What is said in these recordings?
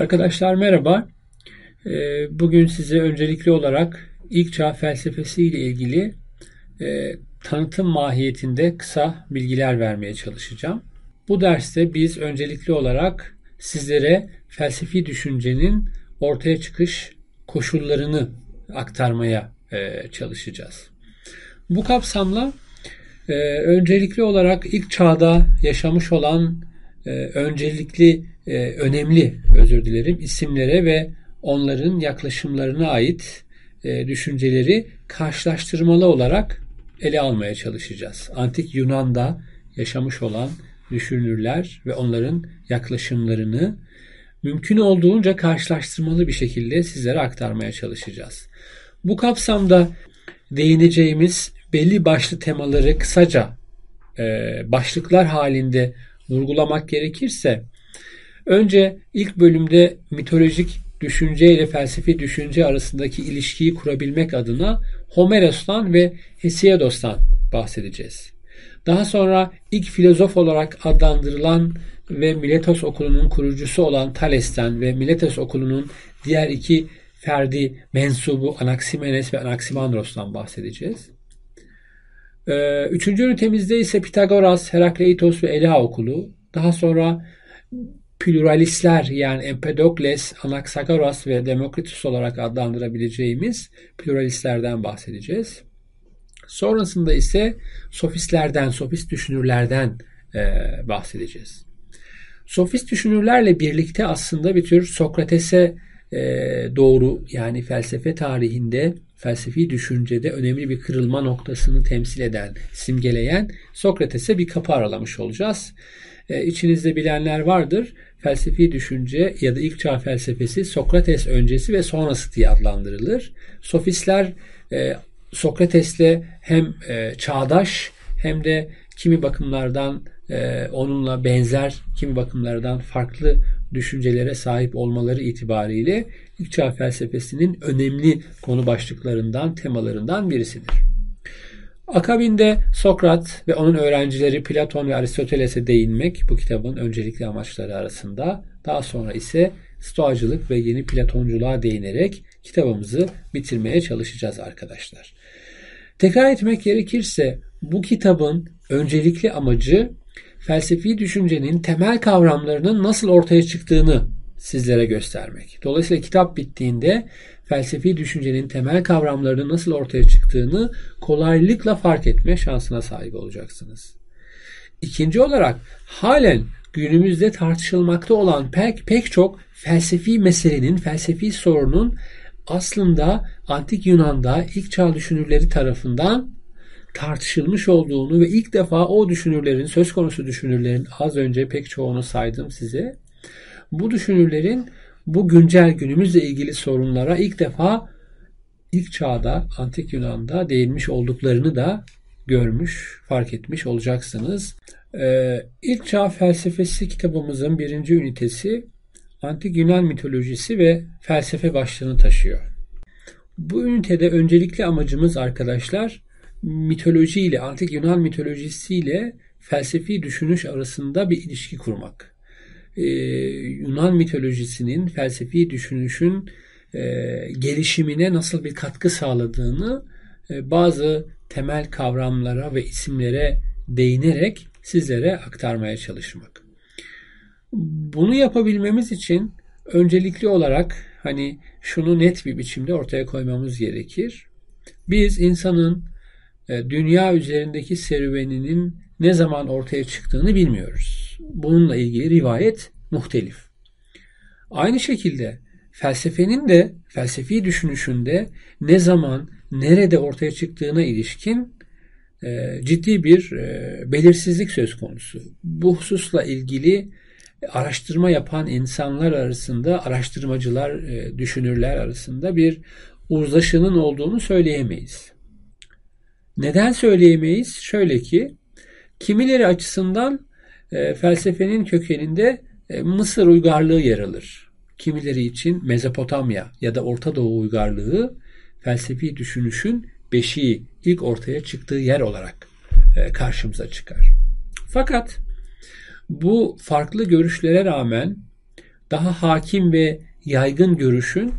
Arkadaşlar merhaba. Ee, bugün size öncelikli olarak ilk çağ felsefesi ile ilgili e, tanıtım mahiyetinde kısa bilgiler vermeye çalışacağım. Bu derste biz öncelikli olarak sizlere felsefi düşüncenin ortaya çıkış koşullarını aktarmaya e, çalışacağız. Bu kapsamla e, öncelikli olarak ilk çağda yaşamış olan öncelikli önemli özür dilerim isimlere ve onların yaklaşımlarına ait düşünceleri karşılaştırmalı olarak ele almaya çalışacağız. Antik Yunan'da yaşamış olan düşünürler ve onların yaklaşımlarını mümkün olduğunca karşılaştırmalı bir şekilde sizlere aktarmaya çalışacağız. Bu kapsamda değineceğimiz belli başlı temaları kısaca e, başlıklar halinde vurgulamak gerekirse önce ilk bölümde mitolojik düşünce ile felsefi düşünce arasındaki ilişkiyi kurabilmek adına Homeros'tan ve Hesiodos'tan bahsedeceğiz. Daha sonra ilk filozof olarak adlandırılan ve Miletos okulunun kurucusu olan Thales'ten ve Miletos okulunun diğer iki ferdi mensubu Anaximenes ve Anaximandros'tan bahsedeceğiz. Ee, üçüncü ünitemizde ise Pitagoras, Herakleitos ve Ela okulu. Daha sonra pluralistler yani Empedokles, Anaxagoras ve Demokritos olarak adlandırabileceğimiz pluralistlerden bahsedeceğiz. Sonrasında ise sofistlerden, sofist düşünürlerden e, bahsedeceğiz. Sofist düşünürlerle birlikte aslında bir tür Sokrates'e e, doğru yani felsefe tarihinde, felsefi düşüncede önemli bir kırılma noktasını temsil eden, simgeleyen Sokrates'e bir kapı aralamış olacağız. E, içinizde bilenler vardır. Felsefi düşünce ya da ilk çağ felsefesi Sokrates öncesi ve sonrası diye adlandırılır. Sofistler e, Sokrates'le hem e, çağdaş hem de kimi bakımlardan e, onunla benzer, kimi bakımlardan farklı düşüncelere sahip olmaları itibariyle ilk çağ felsefesinin önemli konu başlıklarından, temalarından birisidir. Akabinde Sokrat ve onun öğrencileri Platon ve Aristoteles'e değinmek bu kitabın öncelikli amaçları arasında. Daha sonra ise Stoacılık ve yeni Platonculuğa değinerek kitabımızı bitirmeye çalışacağız arkadaşlar. Tekrar etmek gerekirse bu kitabın öncelikli amacı felsefi düşüncenin temel kavramlarının nasıl ortaya çıktığını sizlere göstermek. Dolayısıyla kitap bittiğinde felsefi düşüncenin temel kavramlarının nasıl ortaya çıktığını kolaylıkla fark etme şansına sahip olacaksınız. İkinci olarak halen günümüzde tartışılmakta olan pek pek çok felsefi meselenin, felsefi sorunun aslında antik Yunan'da ilk çağ düşünürleri tarafından tartışılmış olduğunu ve ilk defa o düşünürlerin, söz konusu düşünürlerin az önce pek çoğunu saydım size. Bu düşünürlerin bu güncel günümüzle ilgili sorunlara ilk defa ilk çağda antik Yunan'da değinmiş olduklarını da görmüş, fark etmiş olacaksınız. Ee, ilk çağ felsefesi kitabımızın birinci ünitesi antik Yunan mitolojisi ve felsefe başlığını taşıyor. Bu ünitede öncelikli amacımız arkadaşlar mitoloji ile antik Yunan mitolojisi ile felsefi düşünüş arasında bir ilişki kurmak e, Yunan mitolojisinin felsefi düşünüşün e, gelişimine nasıl bir katkı sağladığını e, bazı temel kavramlara ve isimlere değinerek sizlere aktarmaya çalışmak. Bunu yapabilmemiz için öncelikli olarak hani şunu net bir biçimde ortaya koymamız gerekir. Biz insanın dünya üzerindeki serüveninin ne zaman ortaya çıktığını bilmiyoruz bununla ilgili rivayet muhtelif. Aynı şekilde felsefenin de felsefi düşünüşünde ne zaman nerede ortaya çıktığına ilişkin e, ciddi bir e, belirsizlik söz konusu. Bu hususla ilgili araştırma yapan insanlar arasında, araştırmacılar, e, düşünürler arasında bir uzlaşının olduğunu söyleyemeyiz. Neden söyleyemeyiz? Şöyle ki, kimileri açısından e, felsefenin kökeninde e, Mısır uygarlığı yer alır. Kimileri için Mezopotamya ya da Orta Doğu uygarlığı felsefi düşünüşün beşiği ilk ortaya çıktığı yer olarak e, karşımıza çıkar. Fakat bu farklı görüşlere rağmen daha hakim ve yaygın görüşün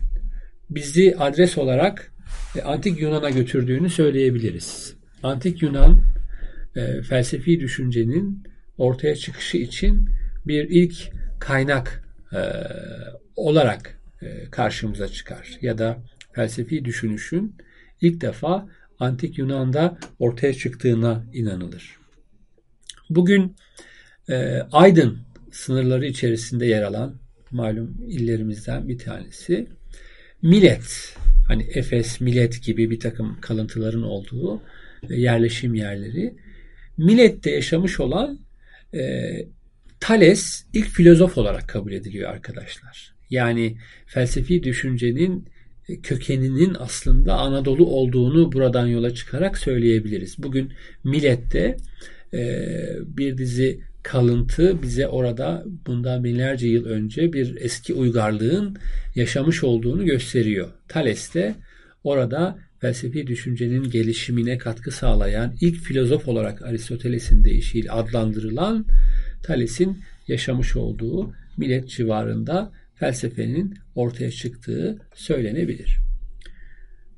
bizi adres olarak Antik Yunan'a götürdüğünü söyleyebiliriz. Antik Yunan e, felsefi düşüncenin ortaya çıkışı için bir ilk kaynak e, olarak e, karşımıza çıkar. Ya da felsefi düşünüşün ilk defa Antik Yunan'da ortaya çıktığına inanılır. Bugün e, Aydın sınırları içerisinde yer alan malum illerimizden bir tanesi Milet, hani Efes, Milet gibi bir takım kalıntıların olduğu e, yerleşim yerleri. Milet'te yaşamış olan e, Thales ilk filozof olarak kabul ediliyor arkadaşlar. Yani felsefi düşüncenin e, kökeninin aslında Anadolu olduğunu buradan yola çıkarak söyleyebiliriz. Bugün Milet'te e, bir dizi kalıntı bize orada bundan binlerce yıl önce bir eski uygarlığın yaşamış olduğunu gösteriyor. Thales de orada felsefi düşüncenin gelişimine katkı sağlayan ilk filozof olarak Aristoteles'in deyişiyle adlandırılan Thales'in yaşamış olduğu Milet civarında felsefenin ortaya çıktığı söylenebilir.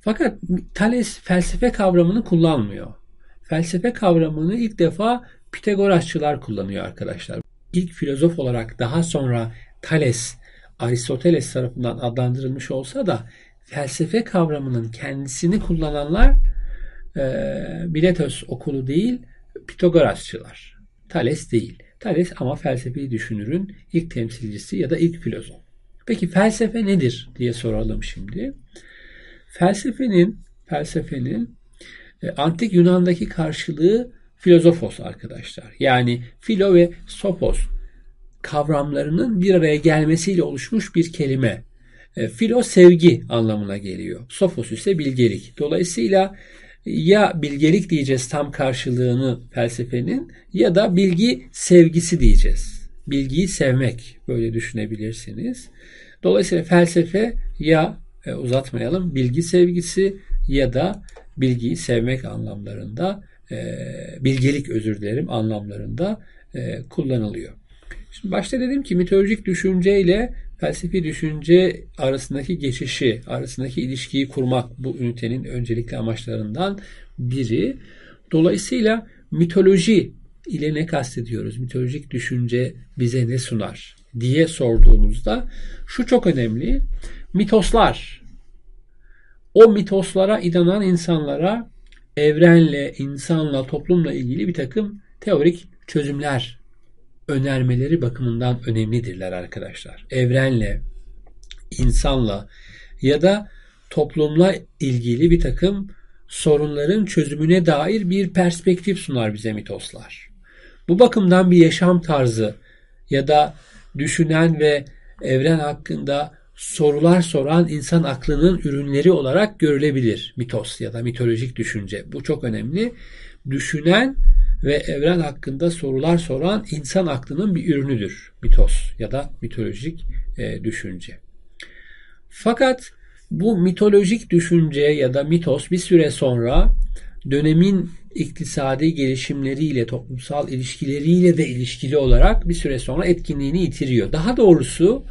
Fakat Thales felsefe kavramını kullanmıyor. Felsefe kavramını ilk defa Pitagorasçılar kullanıyor arkadaşlar. İlk filozof olarak daha sonra Thales, Aristoteles tarafından adlandırılmış olsa da felsefe kavramının kendisini kullananlar e, Miletos okulu değil, Pitagorasçılar. Thales değil. Thales ama felsefi düşünürün ilk temsilcisi ya da ilk filozof. Peki felsefe nedir diye soralım şimdi. Felsefenin felsefenin e, antik Yunan'daki karşılığı filozofos arkadaşlar. Yani filo ve sopos kavramlarının bir araya gelmesiyle oluşmuş bir kelime. E, filo sevgi anlamına geliyor. Sofos ise bilgelik. Dolayısıyla ya bilgelik diyeceğiz tam karşılığını felsefenin ya da bilgi sevgisi diyeceğiz. Bilgiyi sevmek böyle düşünebilirsiniz. Dolayısıyla felsefe ya e, uzatmayalım bilgi sevgisi ya da bilgiyi sevmek anlamlarında bilgelik özür dilerim anlamlarında e, kullanılıyor. Şimdi başta dedim ki mitolojik düşünce ile felsefi düşünce arasındaki geçişi, arasındaki ilişkiyi kurmak bu ünitenin öncelikli amaçlarından biri. Dolayısıyla mitoloji ile ne kastediyoruz? Mitolojik düşünce bize ne sunar diye sorduğumuzda şu çok önemli. Mitoslar o mitoslara inanan insanlara evrenle, insanla, toplumla ilgili bir takım teorik çözümler önermeleri bakımından önemlidirler arkadaşlar. Evrenle, insanla ya da toplumla ilgili bir takım sorunların çözümüne dair bir perspektif sunar bize mitoslar. Bu bakımdan bir yaşam tarzı ya da düşünen ve evren hakkında sorular soran insan aklının ürünleri olarak görülebilir mitos ya da mitolojik düşünce. Bu çok önemli. Düşünen ve evren hakkında sorular soran insan aklının bir ürünüdür mitos ya da mitolojik e, düşünce. Fakat bu mitolojik düşünce ya da mitos bir süre sonra dönemin iktisadi gelişimleriyle, toplumsal ilişkileriyle de ilişkili olarak bir süre sonra etkinliğini yitiriyor. Daha doğrusu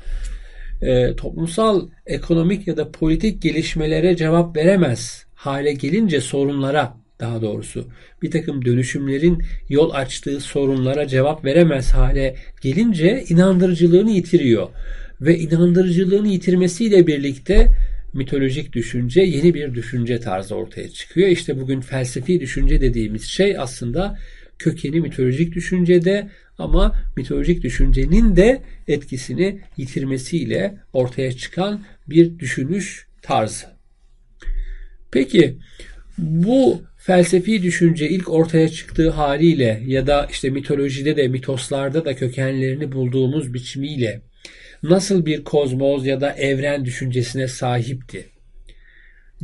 e, toplumsal, ekonomik ya da politik gelişmelere cevap veremez hale gelince sorunlara daha doğrusu bir takım dönüşümlerin yol açtığı sorunlara cevap veremez hale gelince inandırıcılığını yitiriyor. Ve inandırıcılığını yitirmesiyle birlikte mitolojik düşünce yeni bir düşünce tarzı ortaya çıkıyor. İşte bugün felsefi düşünce dediğimiz şey aslında kökeni mitolojik düşüncede ama mitolojik düşüncenin de etkisini yitirmesiyle ortaya çıkan bir düşünüş tarzı. Peki bu felsefi düşünce ilk ortaya çıktığı haliyle ya da işte mitolojide de mitoslarda da kökenlerini bulduğumuz biçimiyle nasıl bir kozmoz ya da evren düşüncesine sahipti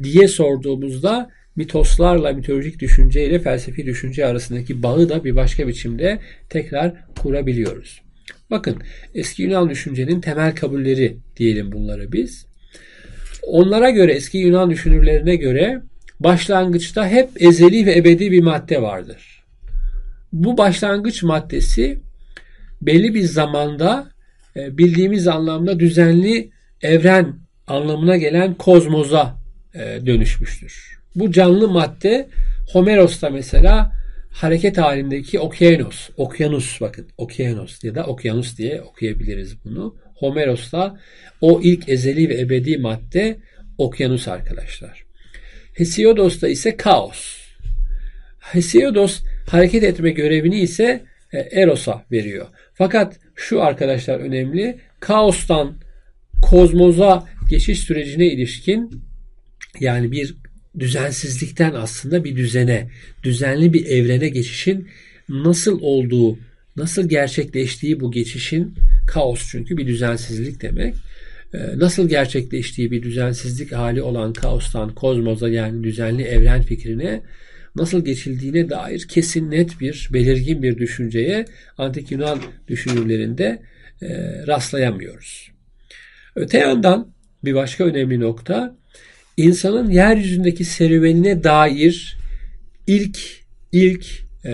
diye sorduğumuzda mitoslarla mitolojik düşünce ile felsefi düşünce arasındaki bağı da bir başka biçimde tekrar kurabiliyoruz. Bakın eski Yunan düşüncenin temel kabulleri diyelim bunları biz. Onlara göre eski Yunan düşünürlerine göre başlangıçta hep ezeli ve ebedi bir madde vardır. Bu başlangıç maddesi belli bir zamanda e, bildiğimiz anlamda düzenli evren anlamına gelen kozmoza e, dönüşmüştür. Bu canlı madde Homeros'ta mesela hareket halindeki okyanus, okyanus bakın okyanus ya da okyanus diye okuyabiliriz bunu. Homeros'ta o ilk ezeli ve ebedi madde okyanus arkadaşlar. Hesiodos'ta ise kaos. Hesiodos hareket etme görevini ise e, Eros'a veriyor. Fakat şu arkadaşlar önemli. Kaostan kozmoza geçiş sürecine ilişkin yani bir düzensizlikten aslında bir düzene, düzenli bir evrene geçişin nasıl olduğu, nasıl gerçekleştiği bu geçişin kaos çünkü bir düzensizlik demek. Ee, nasıl gerçekleştiği bir düzensizlik hali olan kaostan kozmoza yani düzenli evren fikrine nasıl geçildiğine dair kesin net bir belirgin bir düşünceye antik Yunan düşünürlerinde e, rastlayamıyoruz. Öte yandan bir başka önemli nokta insanın yeryüzündeki serüvenine dair ilk ilk e,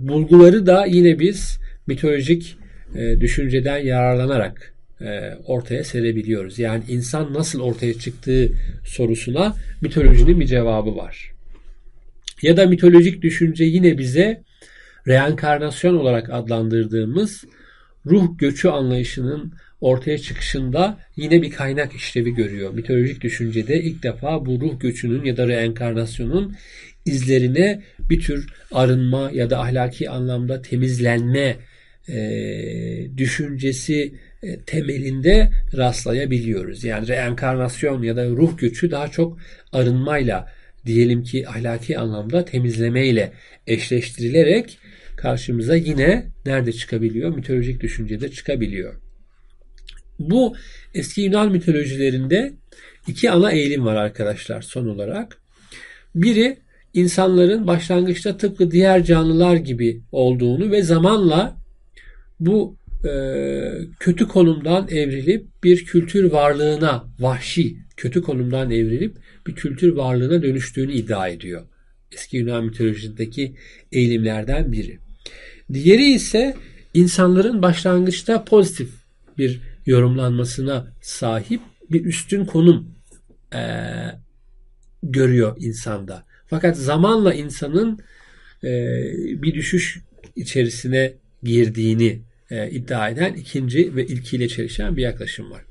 bulguları da yine biz mitolojik e, düşünceden yararlanarak e, ortaya serebiliyoruz. Yani insan nasıl ortaya çıktığı sorusuna mitolojinin bir cevabı var. Ya da mitolojik düşünce yine bize reenkarnasyon olarak adlandırdığımız ruh göçü anlayışının ortaya çıkışında yine bir kaynak işlevi görüyor. Mitolojik düşüncede ilk defa bu ruh göçünün ya da reenkarnasyonun izlerine bir tür arınma ya da ahlaki anlamda temizlenme e, düşüncesi e, temelinde rastlayabiliyoruz. Yani reenkarnasyon ya da ruh göçü daha çok arınmayla diyelim ki ahlaki anlamda temizlemeyle eşleştirilerek karşımıza yine nerede çıkabiliyor? Mitolojik düşüncede çıkabiliyor. Bu eski Yunan mitolojilerinde iki ana eğilim var arkadaşlar son olarak. Biri insanların başlangıçta tıpkı diğer canlılar gibi olduğunu ve zamanla bu e, kötü konumdan evrilip bir kültür varlığına, vahşi kötü konumdan evrilip bir kültür varlığına dönüştüğünü iddia ediyor. Eski Yunan mitolojisindeki eğilimlerden biri. Diğeri ise insanların başlangıçta pozitif bir yorumlanmasına sahip bir üstün konum e, görüyor insanda. Fakat zamanla insanın e, bir düşüş içerisine girdiğini e, iddia eden ikinci ve ilkiyle çelişen bir yaklaşım var.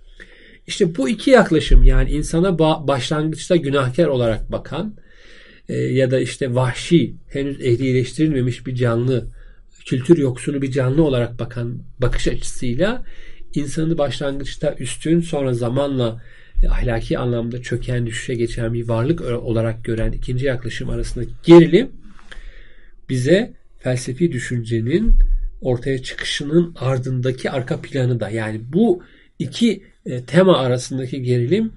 İşte bu iki yaklaşım yani insana başlangıçta günahkar olarak bakan e, ya da işte vahşi henüz ehlileştirilmemiş bir canlı kültür yoksunu bir canlı olarak bakan bakış açısıyla insanı başlangıçta üstün sonra zamanla e, ahlaki anlamda çöken düşüşe geçen bir varlık olarak gören ikinci yaklaşım arasındaki gerilim bize felsefi düşüncenin ortaya çıkışının ardındaki arka planı da. Yani bu iki e, tema arasındaki gerilim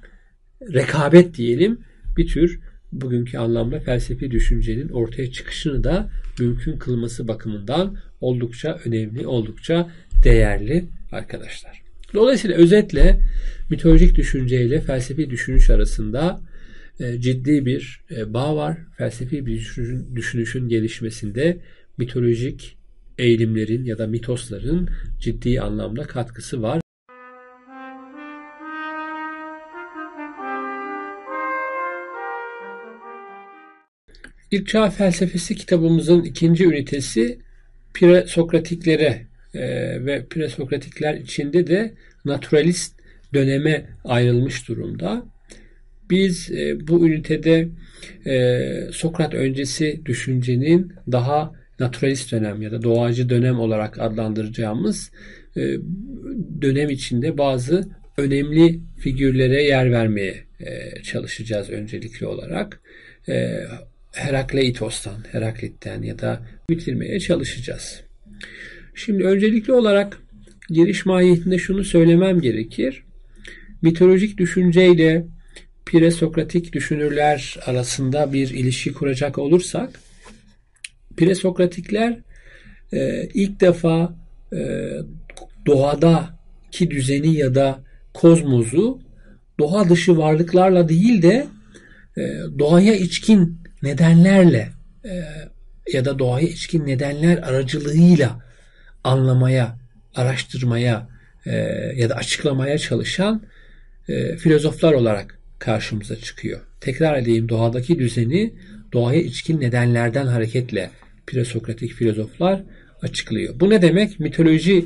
rekabet diyelim bir tür bugünkü anlamda felsefi düşüncenin ortaya çıkışını da mümkün kılması bakımından oldukça önemli, oldukça değerli arkadaşlar. Dolayısıyla özetle mitolojik düşünceyle felsefi düşünüş arasında e, ciddi bir e, bağ var. Felsefi bir düşünüşün gelişmesinde mitolojik eğilimlerin ya da mitosların ciddi anlamda katkısı var. İlk Çağ Felsefesi kitabımızın ikinci ünitesi Presokratiklere e, ve Presokratikler içinde de naturalist döneme ayrılmış durumda. Biz e, bu ünitede e, Sokrat öncesi düşüncenin daha naturalist dönem ya da doğacı dönem olarak adlandıracağımız e, dönem içinde bazı önemli figürlere yer vermeye e, çalışacağız öncelikli olarak. E, Herakleitos'tan, Heraklit'ten ya da bitirmeye çalışacağız. Şimdi öncelikli olarak giriş mahiyetinde şunu söylemem gerekir. Mitolojik düşünceyle presokratik düşünürler arasında bir ilişki kuracak olursak presokratikler e, ilk defa e, doğadaki düzeni ya da kozmozu doğa dışı varlıklarla değil de e, doğaya içkin nedenlerle e, ya da doğaya içkin nedenler aracılığıyla anlamaya, araştırmaya, e, ya da açıklamaya çalışan e, filozoflar olarak karşımıza çıkıyor. Tekrar edeyim doğadaki düzeni doğaya içkin nedenlerden hareketle presokratik filozoflar açıklıyor. Bu ne demek? Mitoloji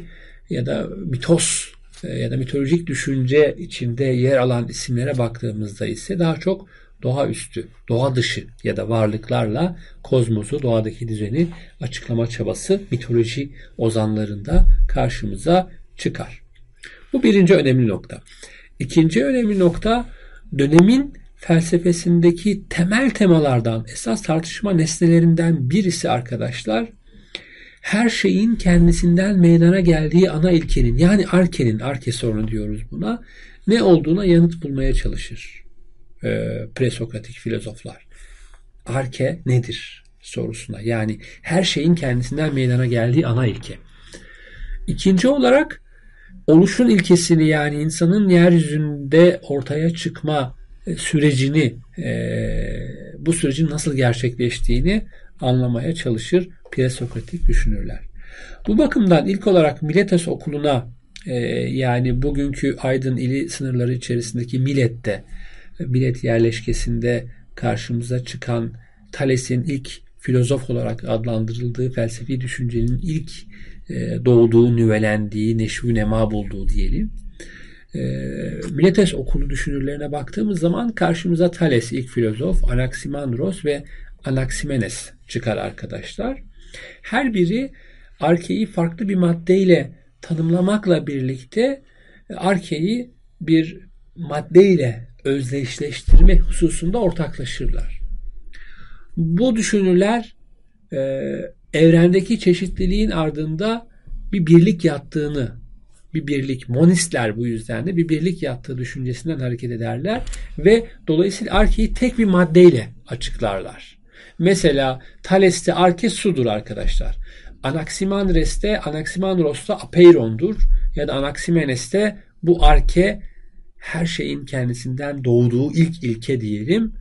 ya da mitos e, ya da mitolojik düşünce içinde yer alan isimlere baktığımızda ise daha çok doğaüstü, doğa dışı ya da varlıklarla kozmosu, doğadaki düzeni açıklama çabası mitoloji ozanlarında karşımıza çıkar. Bu birinci önemli nokta. İkinci önemli nokta dönemin felsefesindeki temel temalardan, esas tartışma nesnelerinden birisi arkadaşlar, her şeyin kendisinden meydana geldiği ana ilkenin yani arkenin, arke sorunu diyoruz buna, ne olduğuna yanıt bulmaya çalışır e, presokratik filozoflar. Arke nedir sorusuna yani her şeyin kendisinden meydana geldiği ana ilke. İkinci olarak oluşun ilkesini yani insanın yeryüzünde ortaya çıkma e, sürecini e, bu sürecin nasıl gerçekleştiğini anlamaya çalışır presokratik düşünürler. Bu bakımdan ilk olarak Miletos okuluna e, yani bugünkü Aydın ili sınırları içerisindeki Milet'te Milet yerleşkesinde karşımıza çıkan Thales'in ilk filozof olarak adlandırıldığı felsefi düşüncenin ilk doğduğu, nüvelendiği, neşvi nema bulduğu diyelim e, Miletes okulu düşünürlerine baktığımız zaman karşımıza Thales ilk filozof, Anaximandros ve Anaximenes çıkar arkadaşlar. Her biri arkeyi farklı bir maddeyle tanımlamakla birlikte e, arkeyi bir maddeyle özdeşleştirme hususunda ortaklaşırlar. Bu düşünürler e, evrendeki çeşitliliğin ardında bir birlik yattığını bir birlik, monistler bu yüzden de bir birlik yattığı düşüncesinden hareket ederler ve dolayısıyla arkeyi tek bir maddeyle açıklarlar. Mesela Thales'te arke sudur arkadaşlar. Anaximandres'te, Anaximandros'ta apeirondur ya da Anaximenes'te bu arke her şeyin kendisinden doğduğu ilk ilke diyelim.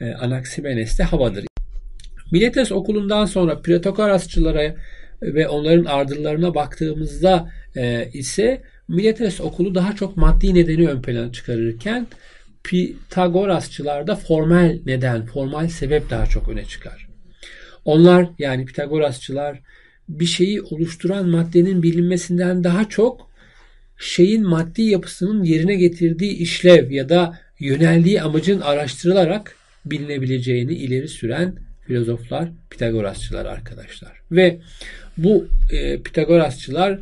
Ee, Anaximenes'te havadır. Miletes okulundan sonra Protakorasçılara ve onların ardıllarına baktığımızda e, ise Miletes okulu daha çok maddi nedeni ön plana çıkarırken Pitagorasçılarda formal neden, formal sebep daha çok öne çıkar. Onlar yani Pitagorasçılar bir şeyi oluşturan maddenin bilinmesinden daha çok şeyin maddi yapısının yerine getirdiği işlev ya da yöneldiği amacın araştırılarak bilinebileceğini ileri süren filozoflar Pitagorasçılar arkadaşlar. Ve bu e, Pitagorasçılar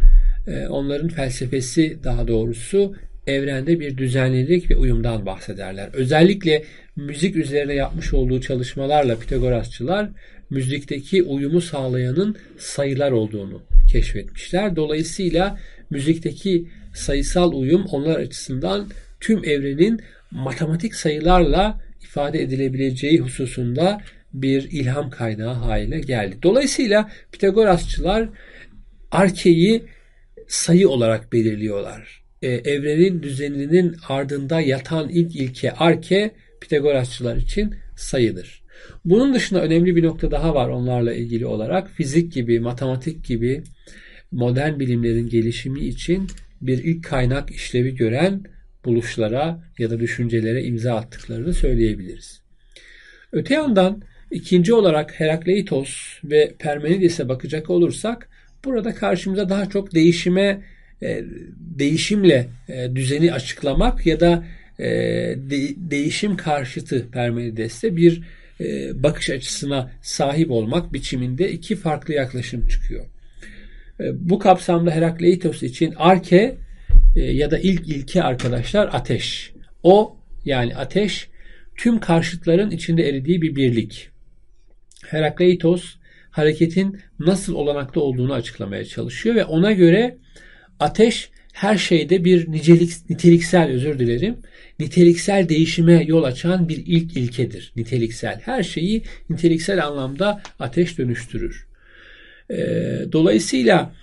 e, onların felsefesi daha doğrusu evrende bir düzenlilik ve uyumdan bahsederler. Özellikle müzik üzerine yapmış olduğu çalışmalarla Pitagorasçılar müzikteki uyumu sağlayanın sayılar olduğunu keşfetmişler. Dolayısıyla müzikteki sayısal uyum onlar açısından tüm evrenin matematik sayılarla ifade edilebileceği hususunda bir ilham kaynağı haline geldi. Dolayısıyla Pitagorasçılar arkeyi sayı olarak belirliyorlar. Ee, evrenin düzeninin ardında yatan ilk ilke arke Pitagorasçılar için sayıdır. Bunun dışında önemli bir nokta daha var onlarla ilgili olarak. Fizik gibi, matematik gibi modern bilimlerin gelişimi için bir ilk kaynak işlevi gören buluşlara ya da düşüncelere imza attıklarını söyleyebiliriz. Öte yandan ikinci olarak Herakleitos ve Parmenides'e bakacak olursak Burada karşımıza daha çok değişime e, değişimle e, düzeni açıklamak ya da e, değişim karşıtı Parmenides'te bir bakış açısına sahip olmak biçiminde iki farklı yaklaşım çıkıyor. Bu kapsamda Herakleitos için arke ya da ilk ilke arkadaşlar ateş. O yani ateş tüm karşıtların içinde eridiği bir birlik. Herakleitos hareketin nasıl olanakta olduğunu açıklamaya çalışıyor ve ona göre ateş her şeyde bir nicelik, niteliksel özür dilerim niteliksel değişime yol açan bir ilk ilkedir. Niteliksel. Her şeyi niteliksel anlamda ateş dönüştürür. E, dolayısıyla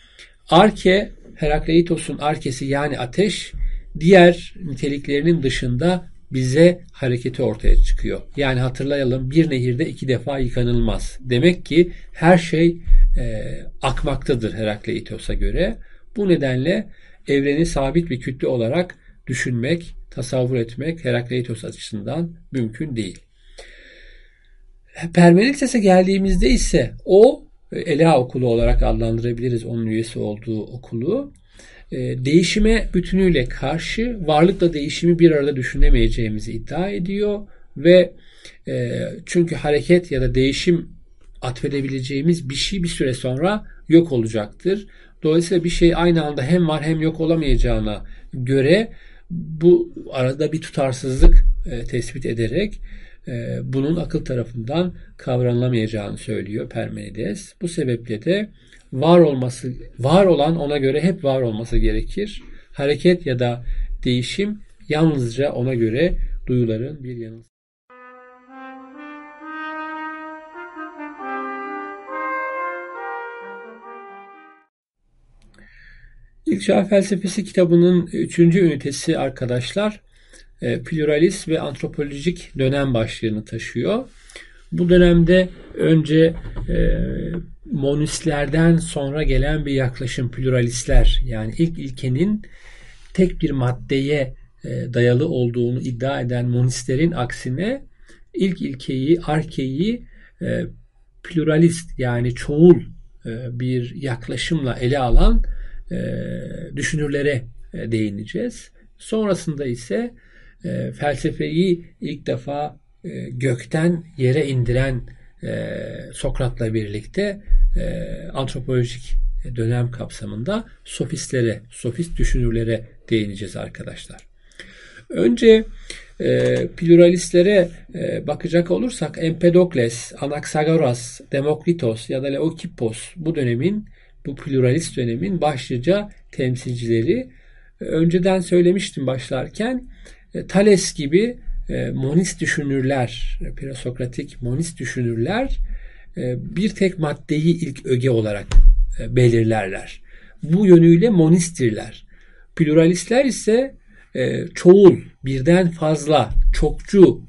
arke Herakleitos'un arkesi yani ateş diğer niteliklerinin dışında bize hareketi ortaya çıkıyor. Yani hatırlayalım bir nehirde iki defa yıkanılmaz. Demek ki her şey e, akmaktadır Herakleitos'a göre. Bu nedenle evreni sabit bir kütle olarak düşünmek, tasavvur etmek Herakleitos açısından mümkün değil. Permeniktes'e geldiğimizde ise o Ela okulu olarak adlandırabiliriz onun üyesi olduğu okulu. E, değişime bütünüyle karşı varlıkla değişimi bir arada düşünemeyeceğimizi iddia ediyor ve e, çünkü hareket ya da değişim atfedebileceğimiz bir şey bir süre sonra yok olacaktır. Dolayısıyla bir şey aynı anda hem var hem yok olamayacağına göre bu arada bir tutarsızlık e, tespit ederek e, bunun akıl tarafından kavranılamayacağını söylüyor Parmenides. Bu sebeple de var olması, var olan ona göre hep var olması gerekir. Hareket ya da değişim yalnızca ona göre duyuların bir yanılsız. İlk Çağ Felsefesi kitabının üçüncü ünitesi arkadaşlar e, pluralist ve antropolojik dönem başlığını taşıyor. Bu dönemde önce e, monistlerden sonra gelen bir yaklaşım pluralistler yani ilk ilkenin tek bir maddeye e, dayalı olduğunu iddia eden monistlerin aksine ilk ilkeyi, arkeyi e, pluralist yani çoğul e, bir yaklaşımla ele alan e, düşünürlere e, değineceğiz. Sonrasında ise e, felsefeyi ilk defa e, gökten yere indiren e, Sokrat'la birlikte e, antropolojik dönem kapsamında sofistlere, sofist düşünürlere değineceğiz arkadaşlar. Önce e, pluralistlere e, bakacak olursak Empedokles, Anaxagoras, Demokritos ya da Leokippos bu dönemin bu pluralist dönemin başlıca temsilcileri. Önceden söylemiştim başlarken Thales gibi e, monist düşünürler, presokratik monist düşünürler e, bir tek maddeyi ilk öge olarak belirlerler. Bu yönüyle monisttirler. Pluralistler ise çoğul, birden fazla, çokçu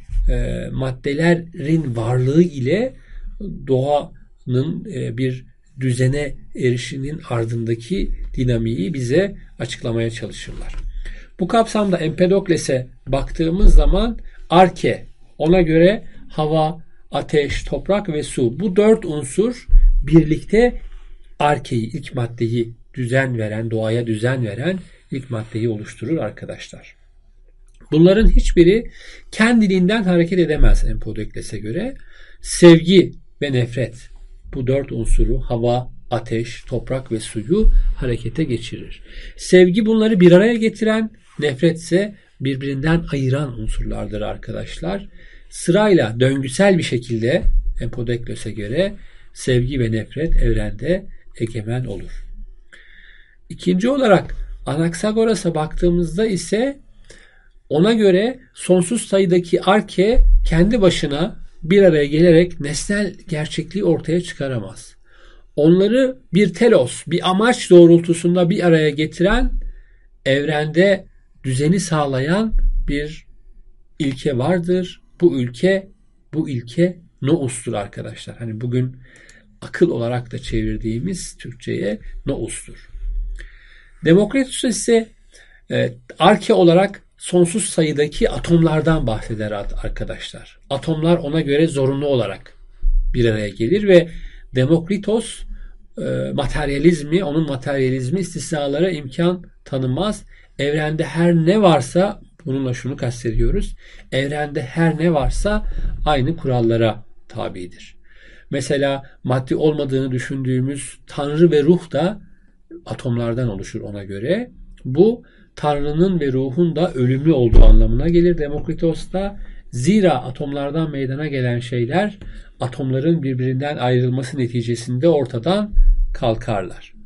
maddelerin varlığı ile doğanın bir düzene erişinin ardındaki dinamiği bize açıklamaya çalışırlar. Bu kapsamda Empedokles'e baktığımız zaman arke, ona göre hava, ateş, toprak ve su bu dört unsur birlikte arkeyi, ilk maddeyi düzen veren, doğaya düzen veren ilk maddeyi oluşturur arkadaşlar. Bunların hiçbiri kendiliğinden hareket edemez Empedokles'e göre. Sevgi ve nefret bu dört unsuru hava, ateş, toprak ve suyu harekete geçirir. Sevgi bunları bir araya getiren, nefret ise birbirinden ayıran unsurlardır arkadaşlar. Sırayla döngüsel bir şekilde Empodeklos'e göre sevgi ve nefret evrende egemen olur. İkinci olarak Anaksagoras'a baktığımızda ise ona göre sonsuz sayıdaki arke kendi başına bir araya gelerek nesnel gerçekliği ortaya çıkaramaz. Onları bir telos, bir amaç doğrultusunda bir araya getiren, evrende düzeni sağlayan bir ilke vardır. Bu ülke, bu ilke nous'tur arkadaşlar. Hani bugün akıl olarak da çevirdiğimiz Türkçe'ye nous'tur. Demokritus ise e, arke olarak sonsuz sayıdaki atomlardan bahseder arkadaşlar. Atomlar ona göre zorunlu olarak bir araya gelir ve Demokritos e, materyalizmi, onun materyalizmi istisnalara imkan tanımaz. Evrende her ne varsa bununla şunu kastediyoruz. Evrende her ne varsa aynı kurallara tabidir. Mesela maddi olmadığını düşündüğümüz Tanrı ve ruh da atomlardan oluşur ona göre. Bu Tanrı'nın ve ruhun da ölümlü olduğu anlamına gelir Demokritos'ta. Zira atomlardan meydana gelen şeyler atomların birbirinden ayrılması neticesinde ortadan kalkarlar.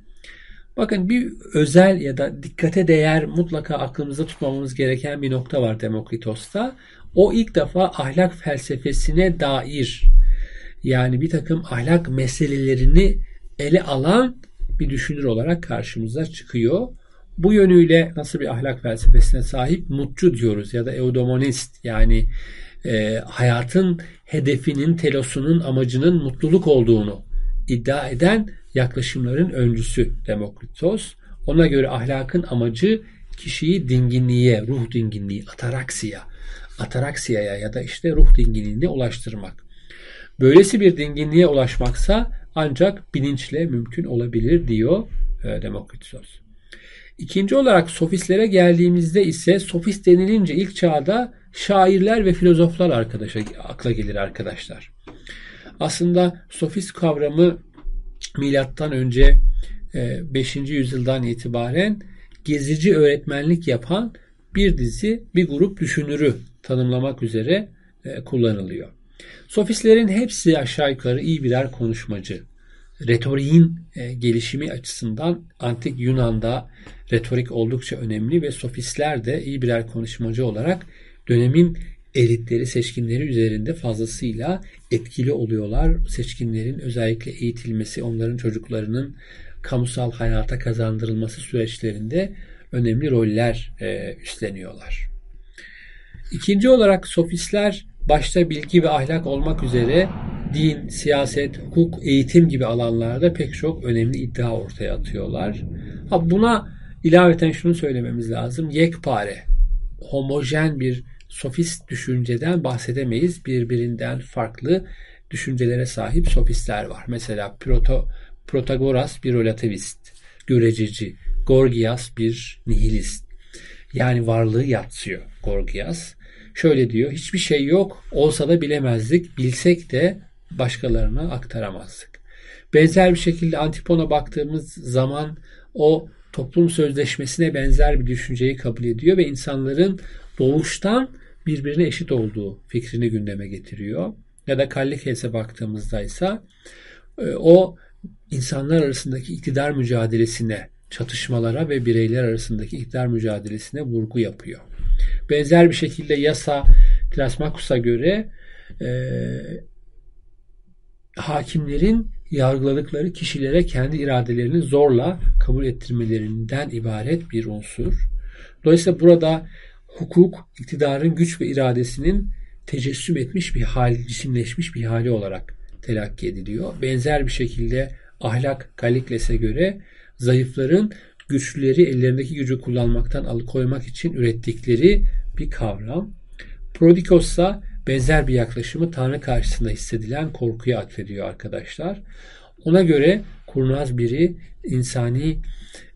Bakın bir özel ya da dikkate değer mutlaka aklımızda tutmamamız gereken bir nokta var Demokritos'ta. O ilk defa ahlak felsefesine dair yani bir takım ahlak meselelerini ele alan bir düşünür olarak karşımıza çıkıyor. Bu yönüyle nasıl bir ahlak felsefesine sahip? Mutçu diyoruz ya da eudomonist yani e, hayatın hedefinin, telosunun, amacının mutluluk olduğunu iddia eden yaklaşımların öncüsü Demokritos. Ona göre ahlakın amacı kişiyi dinginliğe, ruh dinginliği, ataraksiya, ataraksiyaya ya da işte ruh dinginliğine ulaştırmak. Böylesi bir dinginliğe ulaşmaksa ancak bilinçle mümkün olabilir diyor e, Demokritos. İkinci olarak sofistlere geldiğimizde ise sofist denilince ilk çağda şairler ve filozoflar arkadaşa akla gelir arkadaşlar. Aslında sofist kavramı milattan önce 5. E, yüzyıldan itibaren gezici öğretmenlik yapan bir dizi bir grup düşünürü tanımlamak üzere e, kullanılıyor. Sofistlerin hepsi aşağı yukarı iyi birer konuşmacı. Retoriğin e, gelişimi açısından antik Yunan'da retorik oldukça önemli ve sofistler de iyi birer konuşmacı olarak dönemin elitleri, seçkinleri üzerinde fazlasıyla etkili oluyorlar. Seçkinlerin özellikle eğitilmesi, onların çocuklarının kamusal hayata kazandırılması süreçlerinde önemli roller e, üstleniyorlar. İkinci olarak sofistler başta bilgi ve ahlak olmak üzere din, siyaset, hukuk, eğitim gibi alanlarda pek çok önemli iddia ortaya atıyorlar. Ha buna ilaveten şunu söylememiz lazım. Yekpare, homojen bir sofist düşünceden bahsedemeyiz. Birbirinden farklı düşüncelere sahip sofistler var. Mesela Proto, Protagoras bir relativist, görecici, Gorgias bir nihilist. Yani varlığı yatsıyor Gorgias. Şöyle diyor, hiçbir şey yok, olsa da bilemezdik, bilsek de başkalarına aktaramazdık. Benzer bir şekilde Antipon'a baktığımız zaman o toplum sözleşmesine benzer bir düşünceyi kabul ediyor ve insanların doğuştan birbirine eşit olduğu fikrini gündeme getiriyor. Ya da Kallikes'e baktığımızda ise e, o insanlar arasındaki iktidar mücadelesine, çatışmalara ve bireyler arasındaki iktidar mücadelesine vurgu yapıyor. Benzer bir şekilde yasa Trasmakus'a göre e, hakimlerin yargıladıkları kişilere kendi iradelerini zorla kabul ettirmelerinden ibaret bir unsur. Dolayısıyla burada hukuk, iktidarın güç ve iradesinin tecessüm etmiş bir hal, cisimleşmiş bir hali olarak telakki ediliyor. Benzer bir şekilde ahlak Kalikles'e göre zayıfların güçlüleri ellerindeki gücü kullanmaktan alıkoymak için ürettikleri bir kavram. Prodikos ise benzer bir yaklaşımı Tanrı karşısında hissedilen korkuya atfediyor arkadaşlar. Ona göre kurnaz biri insani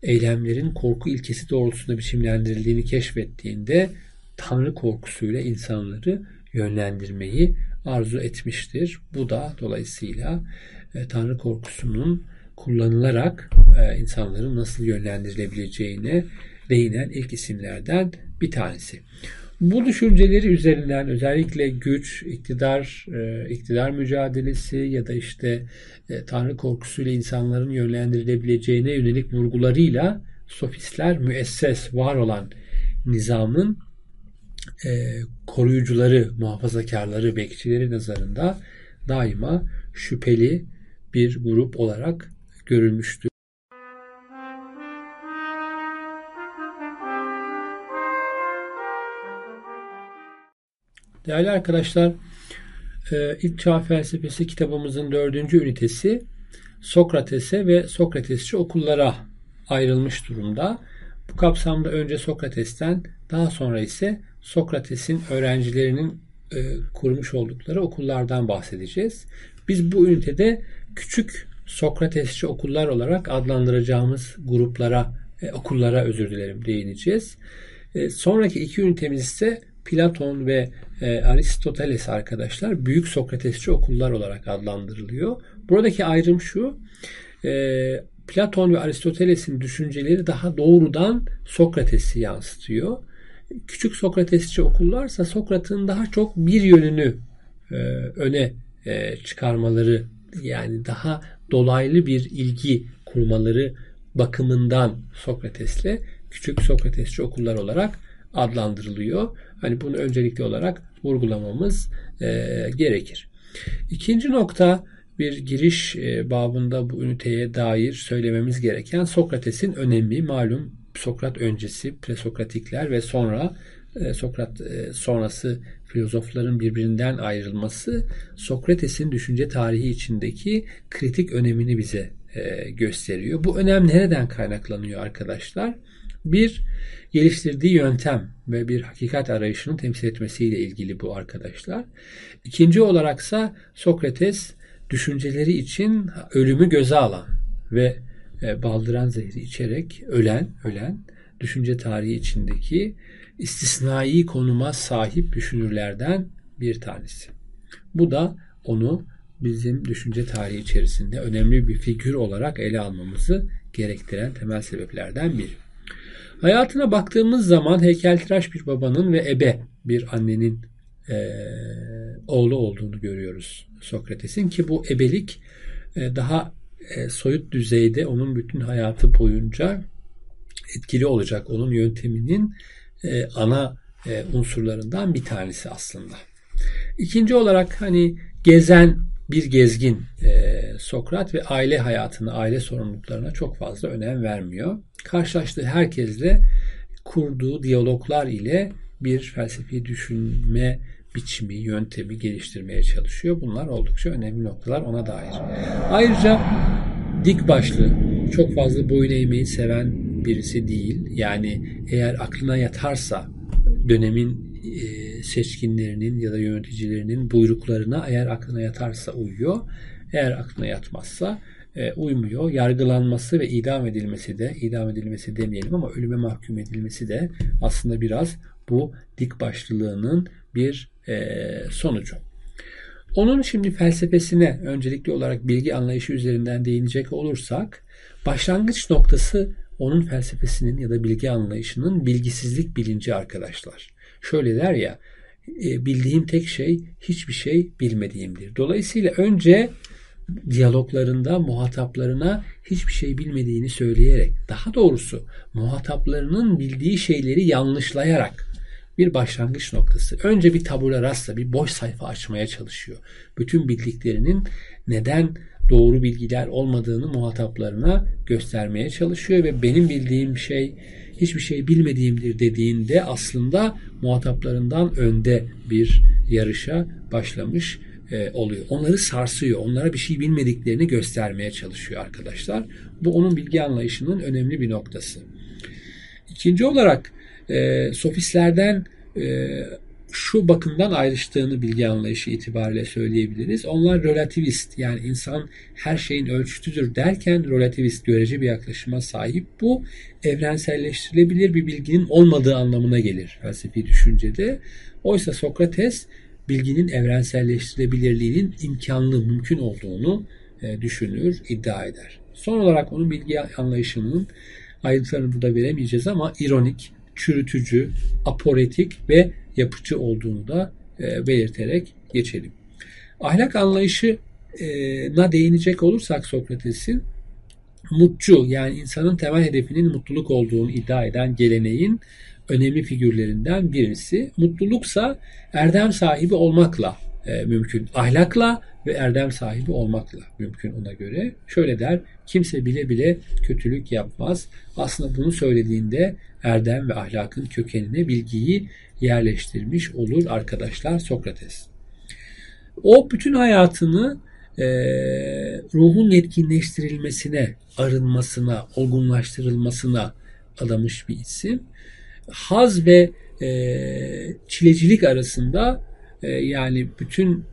eylemlerin korku ilkesi doğrultusunda biçimlendirildiğini keşfettiğinde Tanrı korkusuyla insanları yönlendirmeyi arzu etmiştir. Bu da dolayısıyla e, Tanrı korkusunun kullanılarak e, insanların nasıl yönlendirilebileceğine değinen ilk isimlerden bir tanesi. Bu düşünceleri üzerinden özellikle güç, iktidar, e, iktidar mücadelesi ya da işte e, Tanrı korkusuyla insanların yönlendirilebileceğine yönelik vurgularıyla sofistler müesses var olan nizamın e, koruyucuları, muhafazakarları, bekçileri nazarında daima şüpheli bir grup olarak görülmüştür. Değerli arkadaşlar, e, İlk Çağ Felsefesi kitabımızın dördüncü ünitesi Sokrates'e ve Sokratesçi okullara ayrılmış durumda. Bu kapsamda önce Sokrates'ten daha sonra ise Sokrates'in öğrencilerinin e, kurmuş oldukları okullardan bahsedeceğiz. Biz bu ünitede küçük Sokratesçi okullar olarak adlandıracağımız gruplara, e, okullara özür dilerim değineceğiz. Sonraki iki ünitemiz ise Platon ve e, Aristoteles arkadaşlar büyük Sokratesçi okullar olarak adlandırılıyor. Buradaki ayrım şu. E, Platon ve Aristoteles'in düşünceleri daha doğrudan Sokrates'i yansıtıyor. Küçük Sokratesçi okullarsa Sokrat'ın daha çok bir yönünü e, öne e, çıkarmaları yani daha dolaylı bir ilgi kurmaları bakımından Sokrates'le küçük Sokratesçi okullar olarak adlandırılıyor. Hani bunu öncelikli olarak vurgulamamız e, gerekir. İkinci nokta bir giriş e, babında bu üniteye dair söylememiz gereken Sokrates'in önemi malum Sokrat öncesi presokratikler ve sonra e, Sokrat e, sonrası filozofların birbirinden ayrılması Sokrates'in düşünce tarihi içindeki kritik önemini bize e, gösteriyor. Bu önem nereden kaynaklanıyor arkadaşlar? Bir, geliştirdiği yöntem ve bir hakikat arayışını temsil etmesiyle ilgili bu arkadaşlar. İkinci olaraksa Sokrates düşünceleri için ölümü göze alan ve e, baldıran zehri içerek ölen, ölen düşünce tarihi içindeki istisnai konuma sahip düşünürlerden bir tanesi. Bu da onu bizim düşünce tarihi içerisinde önemli bir figür olarak ele almamızı gerektiren temel sebeplerden biri. Hayatına baktığımız zaman heykeltıraş bir babanın ve ebe bir annenin e, oğlu olduğunu görüyoruz Sokrates'in ki bu ebelik e, daha e, soyut düzeyde onun bütün hayatı boyunca etkili olacak. Onun yönteminin e, ana e, unsurlarından bir tanesi aslında. İkinci olarak hani gezen bir gezgin e, Sokrat ve aile hayatına, aile sorumluluklarına çok fazla önem vermiyor. Karşılaştığı herkesle kurduğu diyaloglar ile bir felsefi düşünme biçimi, yöntemi geliştirmeye çalışıyor. Bunlar oldukça önemli noktalar ona dair. Ayrıca dik başlı, çok fazla boyun eğmeyi seven birisi değil. Yani eğer aklına yatarsa dönemin e, seçkinlerinin ya da yöneticilerinin buyruklarına eğer aklına yatarsa uyuyor. Eğer aklına yatmazsa e, uymuyor. Yargılanması ve idam edilmesi de, idam edilmesi demeyelim ama ölüme mahkum edilmesi de aslında biraz bu dik başlılığının bir e, sonucu. Onun şimdi felsefesine öncelikli olarak bilgi anlayışı üzerinden değinecek olursak başlangıç noktası onun felsefesinin ya da bilgi anlayışının bilgisizlik bilinci arkadaşlar. Şöyle der ya e, bildiğim tek şey hiçbir şey bilmediğimdir. Dolayısıyla önce diyaloglarında muhataplarına hiçbir şey bilmediğini söyleyerek daha doğrusu muhataplarının bildiği şeyleri yanlışlayarak bir başlangıç noktası. Önce bir tabula rasa, bir boş sayfa açmaya çalışıyor. Bütün bildiklerinin neden doğru bilgiler olmadığını muhataplarına göstermeye çalışıyor ve benim bildiğim şey hiçbir şey bilmediğimdir dediğinde aslında muhataplarından önde bir yarışa başlamış e, oluyor. Onları sarsıyor. Onlara bir şey bilmediklerini göstermeye çalışıyor arkadaşlar. Bu onun bilgi anlayışının önemli bir noktası. İkinci olarak e, sofistlerden e, şu bakımdan ayrıştığını bilgi anlayışı itibariyle söyleyebiliriz. Onlar relativist yani insan her şeyin ölçütüdür derken relativist görece bir yaklaşıma sahip. Bu evrenselleştirilebilir bir bilginin olmadığı anlamına gelir felsefi düşüncede. Oysa Sokrates bilginin evrenselleştirilebilirliğinin imkanlı, mümkün olduğunu e, düşünür, iddia eder. Son olarak onun bilgi anlayışının ayrıntılarını burada veremeyeceğiz ama ironik, çürütücü, aporetik ve yapıcı olduğunu da e, belirterek geçelim. Ahlak anlayışına değinecek olursak Sokrates'in mutçu yani insanın temel hedefinin mutluluk olduğunu iddia eden geleneğin önemli figürlerinden birisi. Mutluluksa erdem sahibi olmakla e, mümkün. Ahlakla ve erdem sahibi olmakla mümkün ona göre. Şöyle der, kimse bile bile kötülük yapmaz. Aslında bunu söylediğinde erdem ve ahlakın kökenine bilgiyi yerleştirmiş olur arkadaşlar Sokrates. O bütün hayatını e, ruhun yetkinleştirilmesine, arınmasına, olgunlaştırılmasına adamış bir isim. Haz ve e, çilecilik arasında e, yani bütün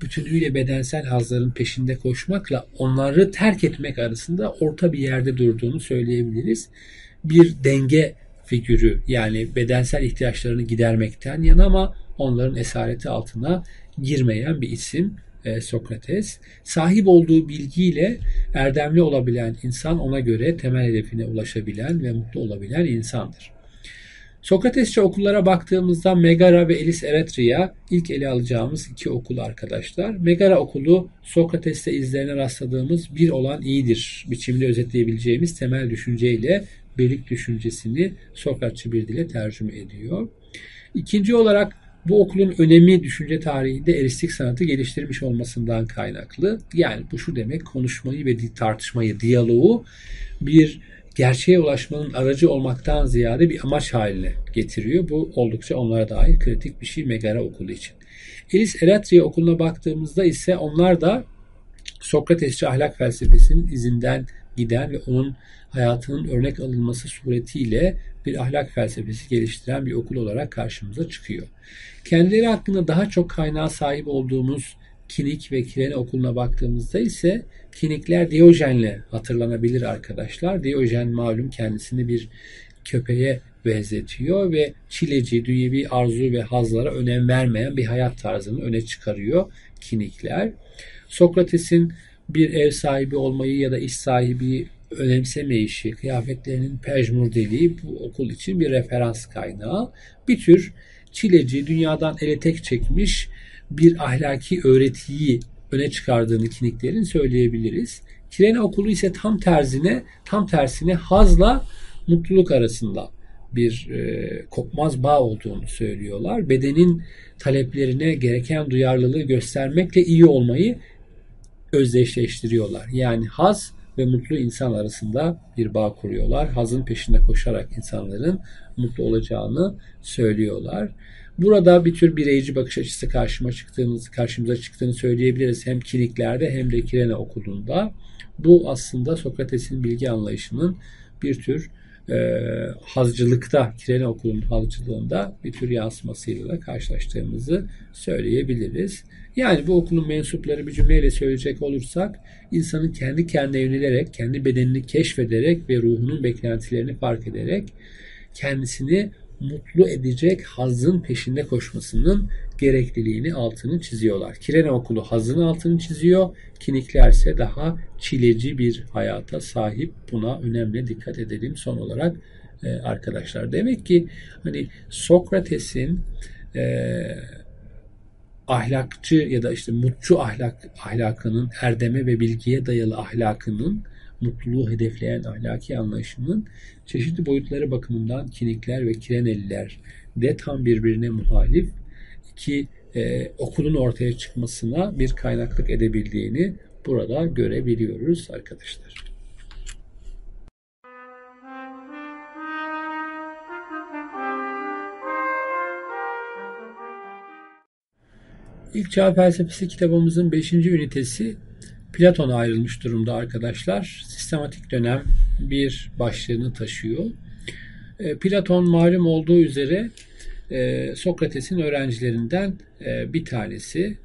bütünüyle bedensel hazların peşinde koşmakla onları terk etmek arasında orta bir yerde durduğunu söyleyebiliriz. Bir denge figürü yani bedensel ihtiyaçlarını gidermekten yana ama onların esareti altına girmeyen bir isim e, Sokrates. Sahip olduğu bilgiyle erdemli olabilen insan ona göre temel hedefine ulaşabilen ve mutlu olabilen insandır. Sokratesçe okullara baktığımızda Megara ve Elis Eretria ilk ele alacağımız iki okul arkadaşlar. Megara okulu Sokrates'te izlerine rastladığımız bir olan iyidir biçimde özetleyebileceğimiz temel düşünceyle birlik düşüncesini Sokratçı bir dile tercüme ediyor. İkinci olarak bu okulun önemi düşünce tarihinde eristik sanatı geliştirmiş olmasından kaynaklı. Yani bu şu demek konuşmayı ve tartışmayı, diyaloğu bir gerçeğe ulaşmanın aracı olmaktan ziyade bir amaç haline getiriyor. Bu oldukça onlara dair kritik bir şey Megara okulu için. Elis Elatria okuluna baktığımızda ise onlar da Sokratesçi ahlak felsefesinin izinden giden ve onun hayatının örnek alınması suretiyle bir ahlak felsefesi geliştiren bir okul olarak karşımıza çıkıyor. Kendileri hakkında daha çok kaynağa sahip olduğumuz Kinik ve Kirene okuluna baktığımızda ise Kinikler Diyojen'le hatırlanabilir arkadaşlar. Diyojen malum kendisini bir köpeğe benzetiyor ve çileci, dünyevi arzu ve hazlara önem vermeyen bir hayat tarzını öne çıkarıyor Kinikler. Sokrates'in bir ev sahibi olmayı ya da iş sahibi önemsemeyişi, kıyafetlerinin pejmurdeliği bu okul için bir referans kaynağı. Bir tür çileci, dünyadan ele tek çekmiş bir ahlaki öğretiyi öne çıkardığını kiniklerin söyleyebiliriz. Kirene okulu ise tam tersine, tam tersine hazla mutluluk arasında bir e, kopmaz bağ olduğunu söylüyorlar. Bedenin taleplerine gereken duyarlılığı göstermekle iyi olmayı özdeşleştiriyorlar. Yani haz ve mutlu insan arasında bir bağ kuruyorlar. Hazın peşinde koşarak insanların mutlu olacağını söylüyorlar. Burada bir tür bireyci bakış açısı karşıma çıktığımız, karşımıza çıktığını söyleyebiliriz. Hem kiliklerde hem de Kirene okulunda. Bu aslında Sokrates'in bilgi anlayışının bir tür e, hazcılıkta, Kirene okulunun hazcılığında bir tür yansımasıyla da karşılaştığımızı söyleyebiliriz. Yani bu okulun mensupları bir cümleyle söyleyecek olursak insanın kendi kendine yönelerek, kendi bedenini keşfederek ve ruhunun beklentilerini fark ederek kendisini mutlu edecek hazın peşinde koşmasının gerekliliğini altını çiziyorlar. Kirene okulu hazın altını çiziyor. Kinikler ise daha çileci bir hayata sahip. Buna önemli dikkat edelim son olarak e, arkadaşlar. Demek ki hani Sokrates'in e, ahlakçı ya da işte mutçu ahlak ahlakının erdeme ve bilgiye dayalı ahlakının mutluluğu hedefleyen ahlaki anlayışının çeşitli boyutları bakımından kinikler ve kireneliler de tam birbirine muhalif iki e, okulun ortaya çıkmasına bir kaynaklık edebildiğini burada görebiliyoruz arkadaşlar. İlk Çağ Felsefesi kitabımızın 5. ünitesi Platon'a ayrılmış durumda arkadaşlar. Sistematik dönem bir başlığını taşıyor. E, Platon malum olduğu üzere e, Sokrates'in öğrencilerinden e, bir tanesi.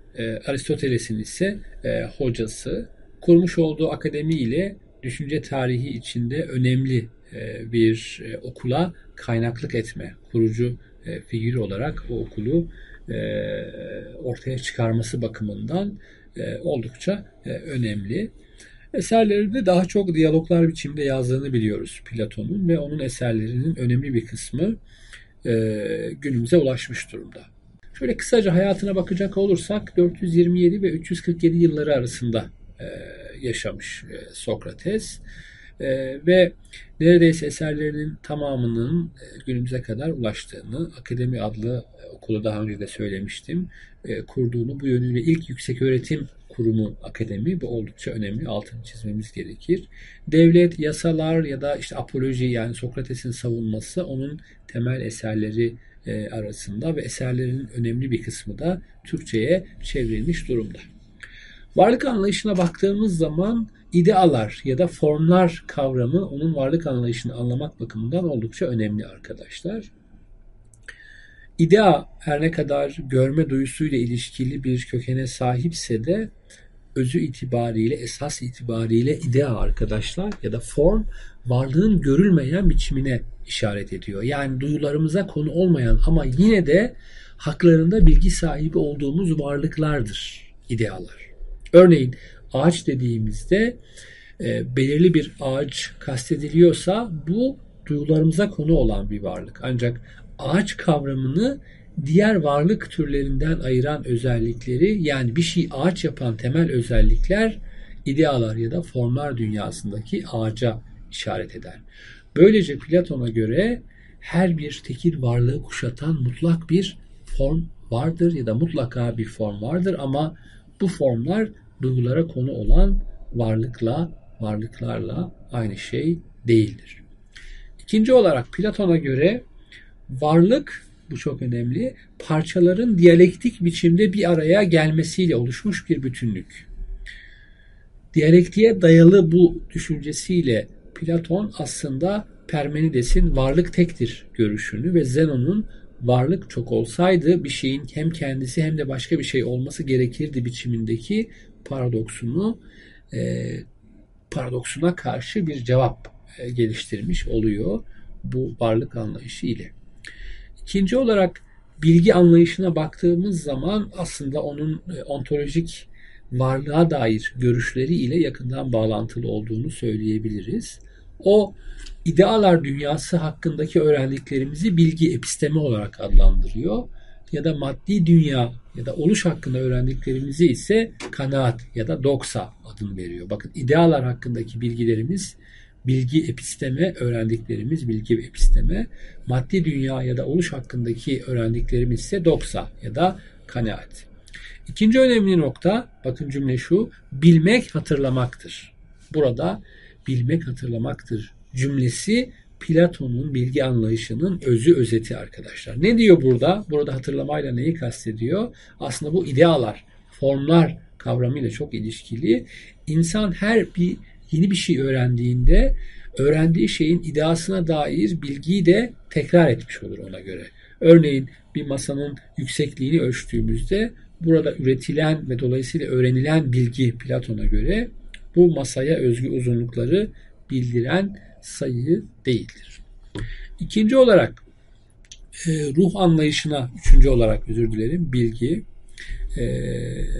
Aristoteles'in ise hocası. Kurmuş olduğu akademi ile düşünce tarihi içinde önemli bir okula kaynaklık etme, kurucu figür olarak o okulu ortaya çıkarması bakımından e, oldukça e, önemli. Eserlerinde daha çok diyaloglar biçimde yazdığını biliyoruz Platon'un ve onun eserlerinin önemli bir kısmı e, günümüze ulaşmış durumda. Şöyle kısaca hayatına bakacak olursak 427 ve 347 yılları arasında yaşamış Sokrates ve neredeyse eserlerinin tamamının günümüze kadar ulaştığını Akademi adlı okulu daha önce de söylemiştim e, kurduğunu bu yönüyle ilk yüksek öğretim kurumu akademi bu oldukça önemli altını çizmemiz gerekir. Devlet, yasalar ya da işte apoloji yani Sokrates'in savunması onun temel eserleri e, arasında ve eserlerinin önemli bir kısmı da Türkçe'ye çevrilmiş durumda. Varlık anlayışına baktığımız zaman idealar ya da formlar kavramı onun varlık anlayışını anlamak bakımından oldukça önemli arkadaşlar. İdea her ne kadar görme duyusuyla ilişkili bir kökene sahipse de özü itibariyle, esas itibariyle idea arkadaşlar ya da form varlığın görülmeyen biçimine işaret ediyor. Yani duyularımıza konu olmayan ama yine de haklarında bilgi sahibi olduğumuz varlıklardır idealar. Örneğin ağaç dediğimizde e, belirli bir ağaç kastediliyorsa bu duyularımıza konu olan bir varlık. Ancak ağaç kavramını diğer varlık türlerinden ayıran özellikleri yani bir şey ağaç yapan temel özellikler idealar ya da formlar dünyasındaki ağaca işaret eder. Böylece Platon'a göre her bir tekil varlığı kuşatan mutlak bir form vardır ya da mutlaka bir form vardır ama bu formlar duygulara konu olan varlıkla, varlıklarla aynı şey değildir. İkinci olarak Platon'a göre varlık bu çok önemli. Parçaların diyalektik biçimde bir araya gelmesiyle oluşmuş bir bütünlük. Diyalektiğe dayalı bu düşüncesiyle Platon aslında Permenides'in varlık tektir görüşünü ve Zenon'un varlık çok olsaydı bir şeyin hem kendisi hem de başka bir şey olması gerekirdi biçimindeki paradoksunu e, paradoksuna karşı bir cevap e, geliştirmiş oluyor bu varlık anlayışı ile. İkinci olarak bilgi anlayışına baktığımız zaman aslında onun e, ontolojik varlığa dair görüşleri ile yakından bağlantılı olduğunu söyleyebiliriz. O idealar dünyası hakkındaki öğrendiklerimizi bilgi episteme olarak adlandırıyor ya da maddi dünya ya da oluş hakkında öğrendiklerimizi ise kanaat ya da doksa adını veriyor. Bakın idealar hakkındaki bilgilerimiz bilgi episteme öğrendiklerimiz bilgi episteme maddi dünya ya da oluş hakkındaki öğrendiklerimiz ise doksa ya da kanaat. İkinci önemli nokta bakın cümle şu bilmek hatırlamaktır. Burada bilmek hatırlamaktır cümlesi Platon'un bilgi anlayışının özü özeti arkadaşlar. Ne diyor burada? Burada hatırlamayla neyi kastediyor? Aslında bu idealar, formlar kavramıyla çok ilişkili. İnsan her bir yeni bir şey öğrendiğinde öğrendiği şeyin ideasına dair bilgiyi de tekrar etmiş olur ona göre. Örneğin bir masanın yüksekliğini ölçtüğümüzde burada üretilen ve dolayısıyla öğrenilen bilgi Platon'a göre bu masaya özgü uzunlukları bildiren sayı değildir. İkinci olarak e, ruh anlayışına, üçüncü olarak özür dilerim, bilgi, e,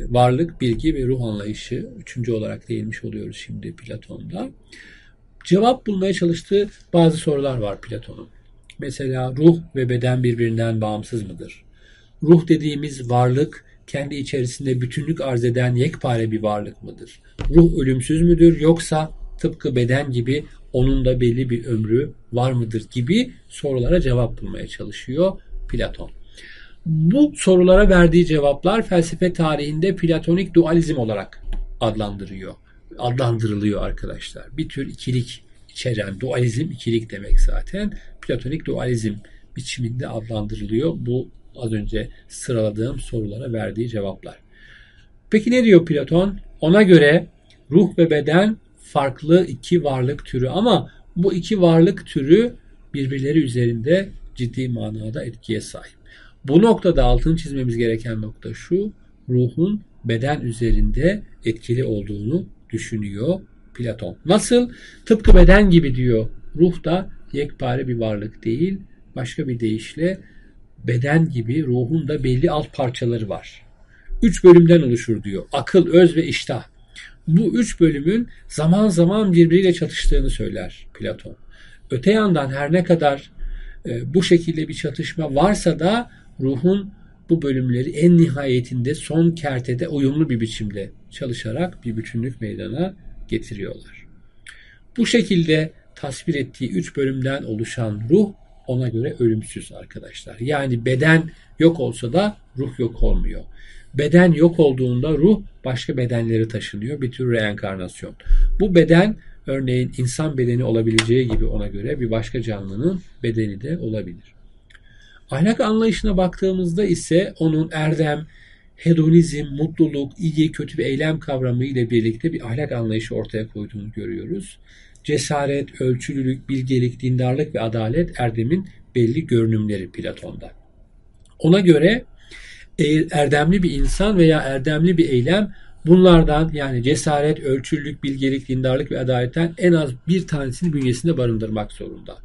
varlık, bilgi ve ruh anlayışı üçüncü olarak değinmiş oluyoruz şimdi Platon'da. Cevap bulmaya çalıştığı bazı sorular var Platon'un. Mesela ruh ve beden birbirinden bağımsız mıdır? Ruh dediğimiz varlık kendi içerisinde bütünlük arz eden yekpare bir varlık mıdır? Ruh ölümsüz müdür yoksa tıpkı beden gibi onun da belli bir ömrü var mıdır gibi sorulara cevap bulmaya çalışıyor Platon. Bu sorulara verdiği cevaplar felsefe tarihinde platonik dualizm olarak adlandırıyor. Adlandırılıyor arkadaşlar. Bir tür ikilik içeren dualizm ikilik demek zaten. Platonik dualizm biçiminde adlandırılıyor. Bu az önce sıraladığım sorulara verdiği cevaplar. Peki ne diyor Platon? Ona göre ruh ve beden farklı iki varlık türü ama bu iki varlık türü birbirleri üzerinde ciddi manada etkiye sahip. Bu noktada altını çizmemiz gereken nokta şu, ruhun beden üzerinde etkili olduğunu düşünüyor Platon. Nasıl? Tıpkı beden gibi diyor. Ruh da yekpare bir varlık değil. Başka bir deyişle beden gibi ruhun da belli alt parçaları var. Üç bölümden oluşur diyor. Akıl, öz ve iştah. Bu üç bölümün zaman zaman birbiriyle çatıştığını söyler Platon. Öte yandan her ne kadar e, bu şekilde bir çatışma varsa da ruhun bu bölümleri en nihayetinde son kertede uyumlu bir biçimde çalışarak bir bütünlük meydana getiriyorlar. Bu şekilde tasvir ettiği üç bölümden oluşan ruh ona göre ölümsüz arkadaşlar. Yani beden yok olsa da ruh yok olmuyor. Beden yok olduğunda ruh başka bedenleri taşınıyor. Bir tür reenkarnasyon. Bu beden örneğin insan bedeni olabileceği gibi ona göre bir başka canlının bedeni de olabilir. Ahlak anlayışına baktığımızda ise onun erdem, hedonizm, mutluluk, iyi, kötü bir eylem kavramı ile birlikte bir ahlak anlayışı ortaya koyduğunu görüyoruz. Cesaret, ölçülülük, bilgelik, dindarlık ve adalet erdemin belli görünümleri Platon'da. Ona göre erdemli bir insan veya erdemli bir eylem bunlardan yani cesaret, ölçülülük, bilgelik, dindarlık ve adaletten en az bir tanesini bünyesinde barındırmak zorunda.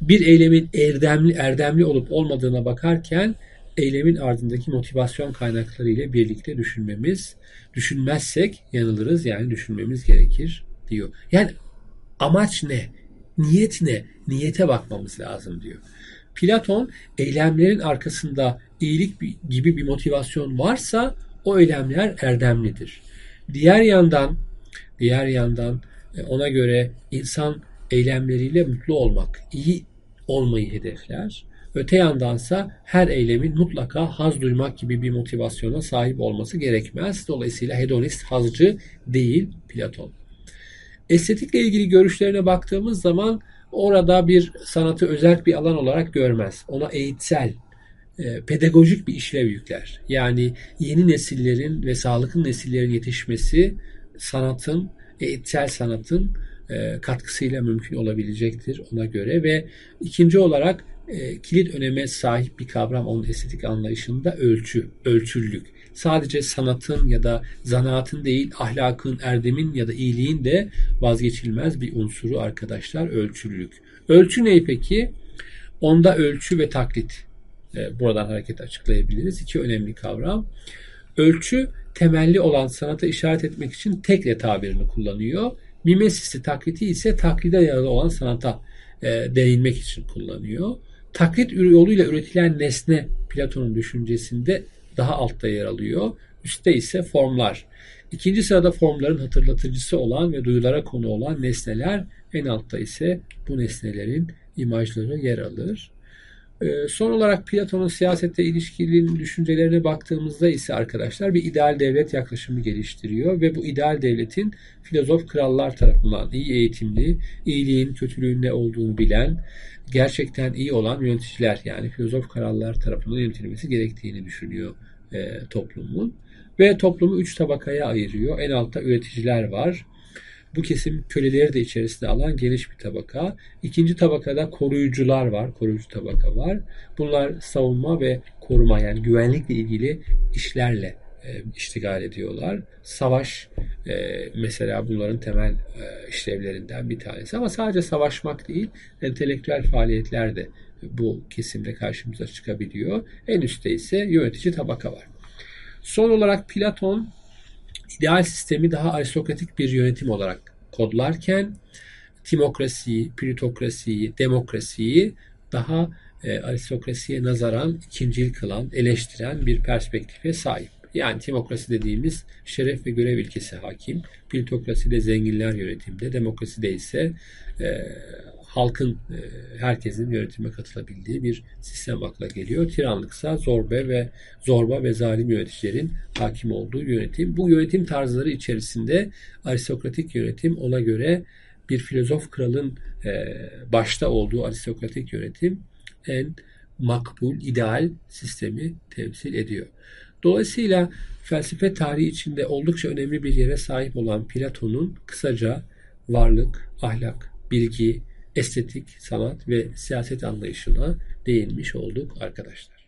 Bir eylemin erdemli, erdemli olup olmadığına bakarken eylemin ardındaki motivasyon kaynakları ile birlikte düşünmemiz, düşünmezsek yanılırız yani düşünmemiz gerekir diyor. Yani amaç ne? Niyet ne? Niyete bakmamız lazım diyor. Platon eylemlerin arkasında iyilik gibi bir motivasyon varsa o eylemler erdemlidir. Diğer yandan diğer yandan e, ona göre insan eylemleriyle mutlu olmak, iyi olmayı hedefler. Öte yandansa her eylemin mutlaka haz duymak gibi bir motivasyona sahip olması gerekmez. Dolayısıyla hedonist hazcı değil Platon. Estetikle ilgili görüşlerine baktığımız zaman orada bir sanatı özel bir alan olarak görmez. Ona eğitsel, e, pedagojik bir işlev yükler. Yani yeni nesillerin ve sağlıklı nesillerin yetişmesi sanatın eğitsel sanatın e, katkısıyla mümkün olabilecektir ona göre ve ikinci olarak e, kilit öneme sahip bir kavram onun estetik anlayışında ölçü, ölçüllük. Sadece sanatın ya da zanaatın değil ahlakın, erdemin ya da iyiliğin de vazgeçilmez bir unsuru arkadaşlar ölçüllük. Ölçü ne peki? Onda ölçü ve taklit. E, buradan hareket açıklayabiliriz. İki önemli kavram. Ölçü temelli olan sanata işaret etmek için tekle tabirini kullanıyor. Mimesisi taklidi ise taklide dayalı olan sanata e, değinmek için kullanıyor. Taklit yoluyla üretilen nesne Platon'un düşüncesinde daha altta yer alıyor. Üstte ise formlar. İkinci sırada formların hatırlatıcısı olan ve duyulara konu olan nesneler en altta ise bu nesnelerin imajları yer alır. Ee, son olarak Platon'un siyasette ilişkili düşüncelerine baktığımızda ise arkadaşlar bir ideal devlet yaklaşımı geliştiriyor ve bu ideal devletin filozof krallar tarafından iyi eğitimli, iyiliğin kötülüğün ne olduğunu bilen, gerçekten iyi olan yöneticiler yani filozof krallar tarafından yönetilmesi gerektiğini düşünüyor e, toplumun. Ve toplumu üç tabakaya ayırıyor. En altta üreticiler var. Bu kesim köleleri de içerisinde alan geniş bir tabaka. İkinci tabakada koruyucular var, koruyucu tabaka var. Bunlar savunma ve koruma yani güvenlikle ilgili işlerle e, iştigal ediyorlar. Savaş e, mesela bunların temel e, işlevlerinden bir tanesi. Ama sadece savaşmak değil, entelektüel faaliyetler de bu kesimde karşımıza çıkabiliyor. En üstte ise yönetici tabaka var. Son olarak Platon ideal sistemi daha aristokratik bir yönetim olarak kodlarken timokrasiyi, plutokrasiyi, demokrasiyi daha e, aristokrasiye nazaran ikincil kılan, eleştiren bir perspektife sahip. Yani timokrasi dediğimiz şeref ve görev ilkesi hakim. Plutokrasi de zenginler yönetimde, demokrasi de ise e, halkın, e, herkesin yönetime katılabildiği bir sistem akla geliyor. Tiranlıksa zorbe ve zorba ve zalim yöneticilerin hakim olduğu yönetim. Bu yönetim tarzları içerisinde aristokratik yönetim ona göre bir filozof kralın e, başta olduğu aristokratik yönetim en makbul, ideal sistemi temsil ediyor. Dolayısıyla felsefe tarihi içinde oldukça önemli bir yere sahip olan Platon'un kısaca varlık, ahlak, bilgi, estetik, sanat ve siyaset anlayışına değinmiş olduk arkadaşlar.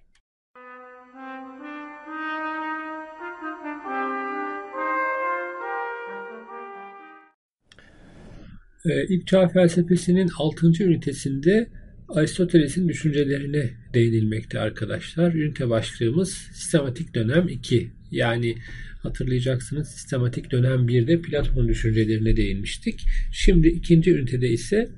Ee, ilk çağ felsefesinin 6. ünitesinde Aristoteles'in düşüncelerine değinilmekte arkadaşlar. Ünite başlığımız sistematik dönem 2. Yani hatırlayacaksınız sistematik dönem 1'de Platon'un düşüncelerine değinmiştik. Şimdi ikinci ünitede ise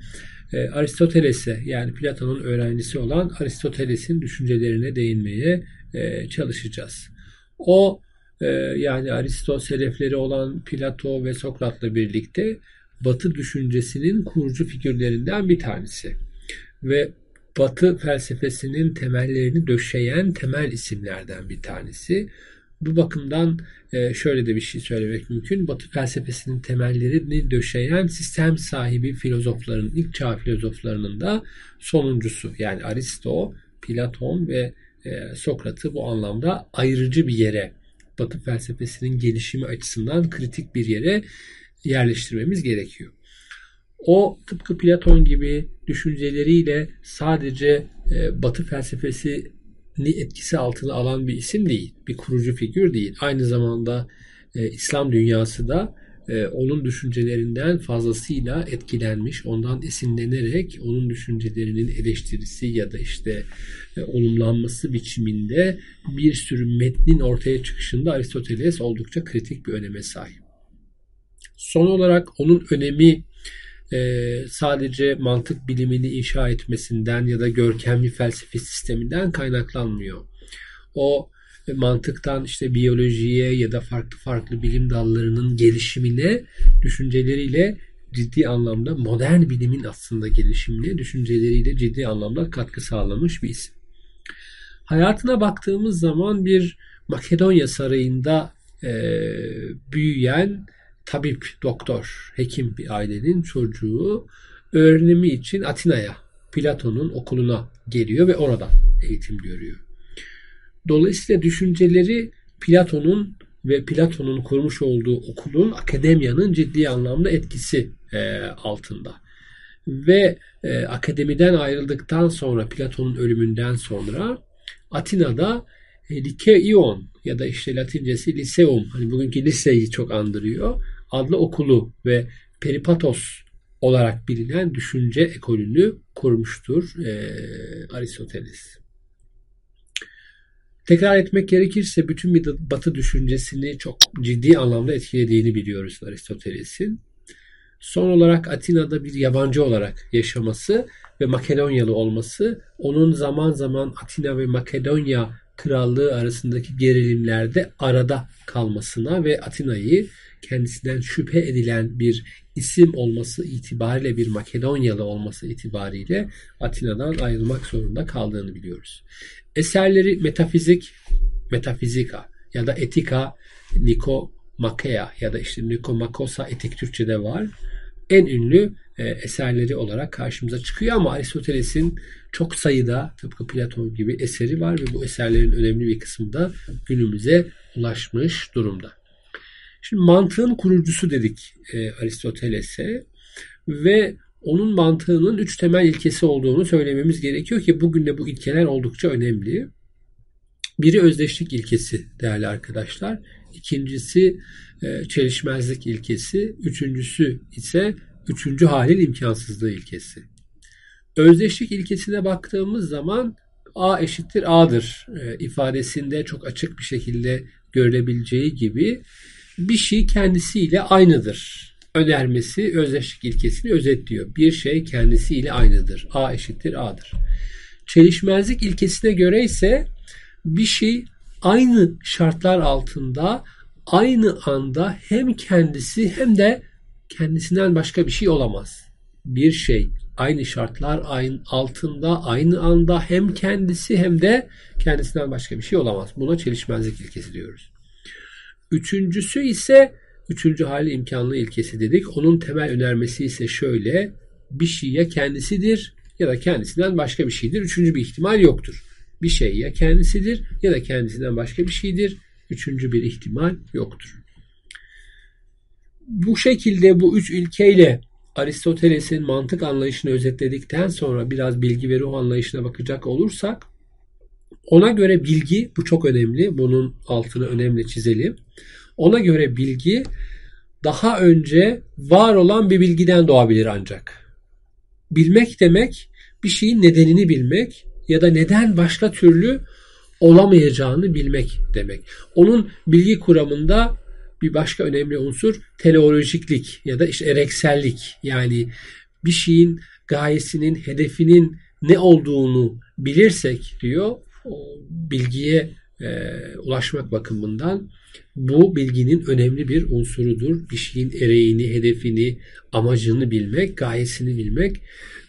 e, Aristoteles'e yani Platon'un öğrencisi olan Aristoteles'in düşüncelerine değinmeye e, çalışacağız. O e, yani Aristo selefleri olan Plato ve Sokrat'la birlikte Batı düşüncesinin kurucu figürlerinden bir tanesi ve Batı felsefesinin temellerini döşeyen temel isimlerden bir tanesi. Bu bakımdan e, şöyle de bir şey söylemek mümkün. Batı felsefesinin temellerini döşeyen sistem sahibi filozofların, ilk çağ filozoflarının da sonuncusu. Yani Aristo, Platon ve e, Sokrat'ı bu anlamda ayrıcı bir yere, Batı felsefesinin gelişimi açısından kritik bir yere yerleştirmemiz gerekiyor. O tıpkı Platon gibi düşünceleriyle sadece e, Batı felsefesi etkisi altına alan bir isim değil. Bir kurucu figür değil. Aynı zamanda e, İslam dünyası da e, onun düşüncelerinden fazlasıyla etkilenmiş, ondan esinlenerek onun düşüncelerinin eleştirisi ya da işte e, olumlanması biçiminde bir sürü metnin ortaya çıkışında Aristoteles oldukça kritik bir öneme sahip. Son olarak onun önemi e, sadece mantık bilimini inşa etmesinden ya da görkemli felsefe sisteminden kaynaklanmıyor. O e, mantıktan işte biyolojiye ya da farklı farklı bilim dallarının gelişimine düşünceleriyle ciddi anlamda modern bilimin aslında gelişimine düşünceleriyle ciddi anlamda katkı sağlamış bir isim. Hayatına baktığımız zaman bir Makedonya sarayında e, büyüyen tabip, doktor, hekim bir ailenin çocuğu öğrenimi için Atina'ya, Platon'un okuluna geliyor ve orada eğitim görüyor. Dolayısıyla düşünceleri Platon'un ve Platon'un kurmuş olduğu okulun akademiyanın ciddi anlamda etkisi e, altında. Ve e, akademiden ayrıldıktan sonra Platon'un ölümünden sonra Atina'da e, Likeion ya da işte Latincesi Liseum hani bugünkü liseyi çok andırıyor adlı okulu ve Peripatos olarak bilinen düşünce ekolünü kurmuştur e, Aristoteles. Tekrar etmek gerekirse bütün bir batı düşüncesini çok ciddi anlamda etkilediğini biliyoruz Aristoteles'in. Son olarak Atina'da bir yabancı olarak yaşaması ve Makedonyalı olması onun zaman zaman Atina ve Makedonya krallığı arasındaki gerilimlerde arada kalmasına ve Atina'yı kendisinden şüphe edilen bir isim olması itibariyle bir Makedonyalı olması itibariyle Atina'dan ayrılmak zorunda kaldığını biliyoruz. Eserleri metafizik, metafizika ya da etika, nikomakea ya da işte nikomakosa etik Türkçe'de var. En ünlü e, eserleri olarak karşımıza çıkıyor ama Aristoteles'in çok sayıda tıpkı Platon gibi eseri var ve bu eserlerin önemli bir kısmı da günümüze ulaşmış durumda. Şimdi mantığın kurucusu dedik e, Aristoteles'e ve onun mantığının üç temel ilkesi olduğunu söylememiz gerekiyor ki bugün de bu ilkeler oldukça önemli. Biri özdeşlik ilkesi değerli arkadaşlar. İkincisi e, çelişmezlik ilkesi. Üçüncüsü ise üçüncü halin imkansızlığı ilkesi. Özdeşlik ilkesine baktığımız zaman A eşittir A'dır e, ifadesinde çok açık bir şekilde görülebileceği gibi bir şey kendisiyle aynıdır önermesi özdeşlik ilkesini özetliyor. Bir şey kendisiyle aynıdır. A eşittir A'dır. Çelişmezlik ilkesine göre ise bir şey aynı şartlar altında aynı anda hem kendisi hem de kendisinden başka bir şey olamaz. Bir şey aynı şartlar aynı altında aynı anda hem kendisi hem de kendisinden başka bir şey olamaz. Buna çelişmezlik ilkesi diyoruz. Üçüncüsü ise üçüncü hali imkanlı ilkesi dedik. Onun temel önermesi ise şöyle bir şey ya kendisidir ya da kendisinden başka bir şeydir. Üçüncü bir ihtimal yoktur. Bir şey ya kendisidir ya da kendisinden başka bir şeydir. Üçüncü bir ihtimal yoktur. Bu şekilde bu üç ilkeyle Aristoteles'in mantık anlayışını özetledikten sonra biraz bilgi ve ruh anlayışına bakacak olursak ona göre bilgi bu çok önemli. Bunun altını önemli çizelim. Ona göre bilgi daha önce var olan bir bilgiden doğabilir ancak. Bilmek demek bir şeyin nedenini bilmek ya da neden başka türlü olamayacağını bilmek demek. Onun bilgi kuramında bir başka önemli unsur teleolojiklik ya da işte ereksellik. Yani bir şeyin gayesinin, hedefinin ne olduğunu bilirsek diyor, bilgiye e, ulaşmak bakımından bu bilginin önemli bir unsurudur. Bir şeyin ereğini, hedefini, amacını bilmek, gayesini bilmek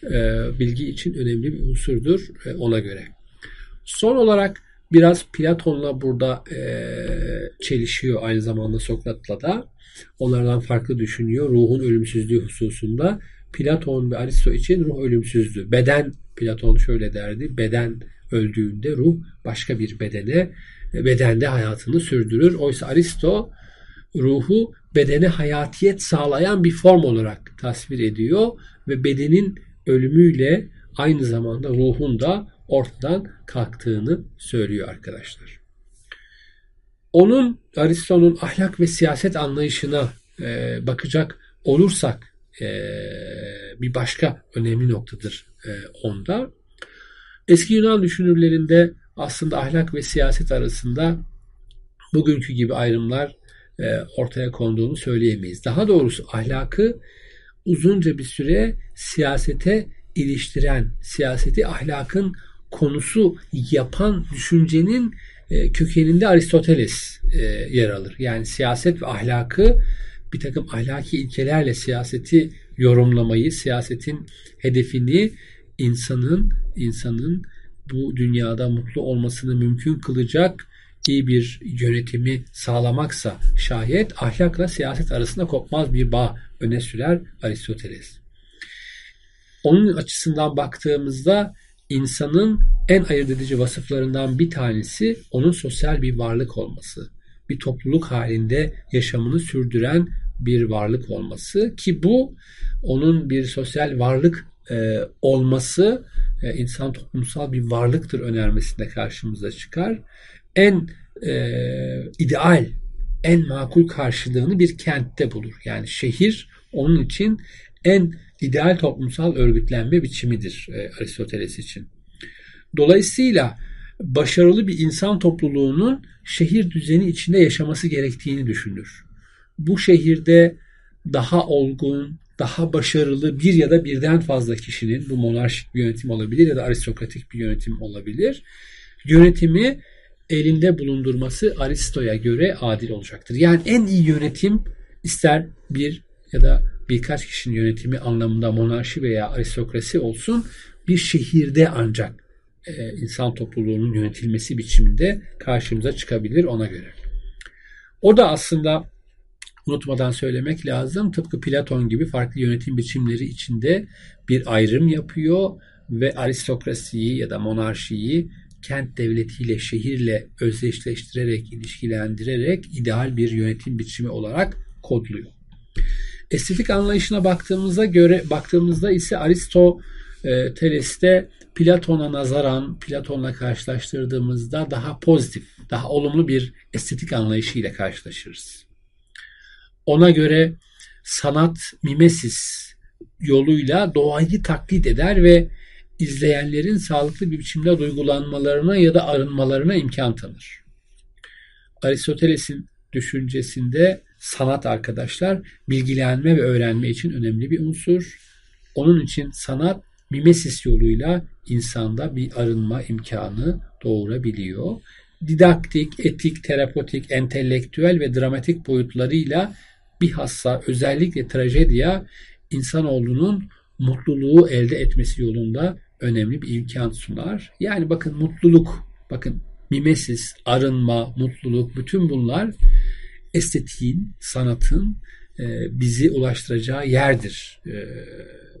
e, bilgi için önemli bir unsurdur e, ona göre. Son olarak biraz Platon'la burada e, çelişiyor aynı zamanda Sokrat'la da. Onlardan farklı düşünüyor. Ruhun ölümsüzlüğü hususunda. Platon ve Aristo için ruh ölümsüzdü. Beden, Platon şöyle derdi, beden öldüğünde ruh başka bir bedene bedende hayatını sürdürür. Oysa Aristo ruhu bedene hayatiyet sağlayan bir form olarak tasvir ediyor ve bedenin ölümüyle aynı zamanda ruhun da ortadan kalktığını söylüyor arkadaşlar. Onun Aristo'nun ahlak ve siyaset anlayışına e, bakacak olursak e, bir başka önemli noktadır e, onda. Eski Yunan düşünürlerinde aslında ahlak ve siyaset arasında bugünkü gibi ayrımlar e, ortaya konduğunu söyleyemeyiz. Daha doğrusu ahlakı uzunca bir süre siyasete iliştiren, siyaseti ahlakın konusu yapan düşüncenin e, kökeninde Aristoteles e, yer alır. Yani siyaset ve ahlakı bir takım ahlaki ilkelerle siyaseti yorumlamayı, siyasetin hedefini insanın insanın bu dünyada mutlu olmasını mümkün kılacak iyi bir yönetimi sağlamaksa şayet ahlakla siyaset arasında kopmaz bir bağ öne sürer Aristoteles. Onun açısından baktığımızda insanın en ayırt edici vasıflarından bir tanesi onun sosyal bir varlık olması. bir topluluk halinde yaşamını sürdüren bir varlık olması ki bu onun bir sosyal varlık e, olması e, insan toplumsal bir varlıktır önermesinde karşımıza çıkar. En e, ideal, en makul karşılığını bir kentte bulur. Yani şehir onun için en ideal toplumsal örgütlenme biçimidir e, Aristoteles için. Dolayısıyla başarılı bir insan topluluğunun şehir düzeni içinde yaşaması gerektiğini düşünür. Bu şehirde daha olgun, daha başarılı bir ya da birden fazla kişinin bu monarşik bir yönetim olabilir ya da aristokratik bir yönetim olabilir. Yönetimi elinde bulundurması Aristo'ya göre adil olacaktır. Yani en iyi yönetim ister bir ya da birkaç kişinin yönetimi anlamında monarşi veya aristokrasi olsun bir şehirde ancak e, insan topluluğunun yönetilmesi biçiminde karşımıza çıkabilir ona göre. O da aslında unutmadan söylemek lazım. Tıpkı Platon gibi farklı yönetim biçimleri içinde bir ayrım yapıyor ve aristokrasiyi ya da monarşiyi kent devletiyle, şehirle özdeşleştirerek, ilişkilendirerek ideal bir yönetim biçimi olarak kodluyor. Estetik anlayışına baktığımızda göre baktığımızda ise Aristoteles'te Platon'a nazaran, Platon'la karşılaştırdığımızda daha pozitif, daha olumlu bir estetik anlayışı ile karşılaşırız. Ona göre sanat mimesis yoluyla doğayı taklit eder ve izleyenlerin sağlıklı bir biçimde duygulanmalarına ya da arınmalarına imkan tanır. Aristoteles'in düşüncesinde sanat arkadaşlar bilgilenme ve öğrenme için önemli bir unsur. Onun için sanat mimesis yoluyla insanda bir arınma imkanı doğurabiliyor. Didaktik, etik, terapotik, entelektüel ve dramatik boyutlarıyla bilhassa özellikle trajediya insanoğlunun mutluluğu elde etmesi yolunda önemli bir imkan sunar. Yani bakın mutluluk, bakın mimesis, arınma, mutluluk bütün bunlar estetiğin, sanatın e, bizi ulaştıracağı yerdir e,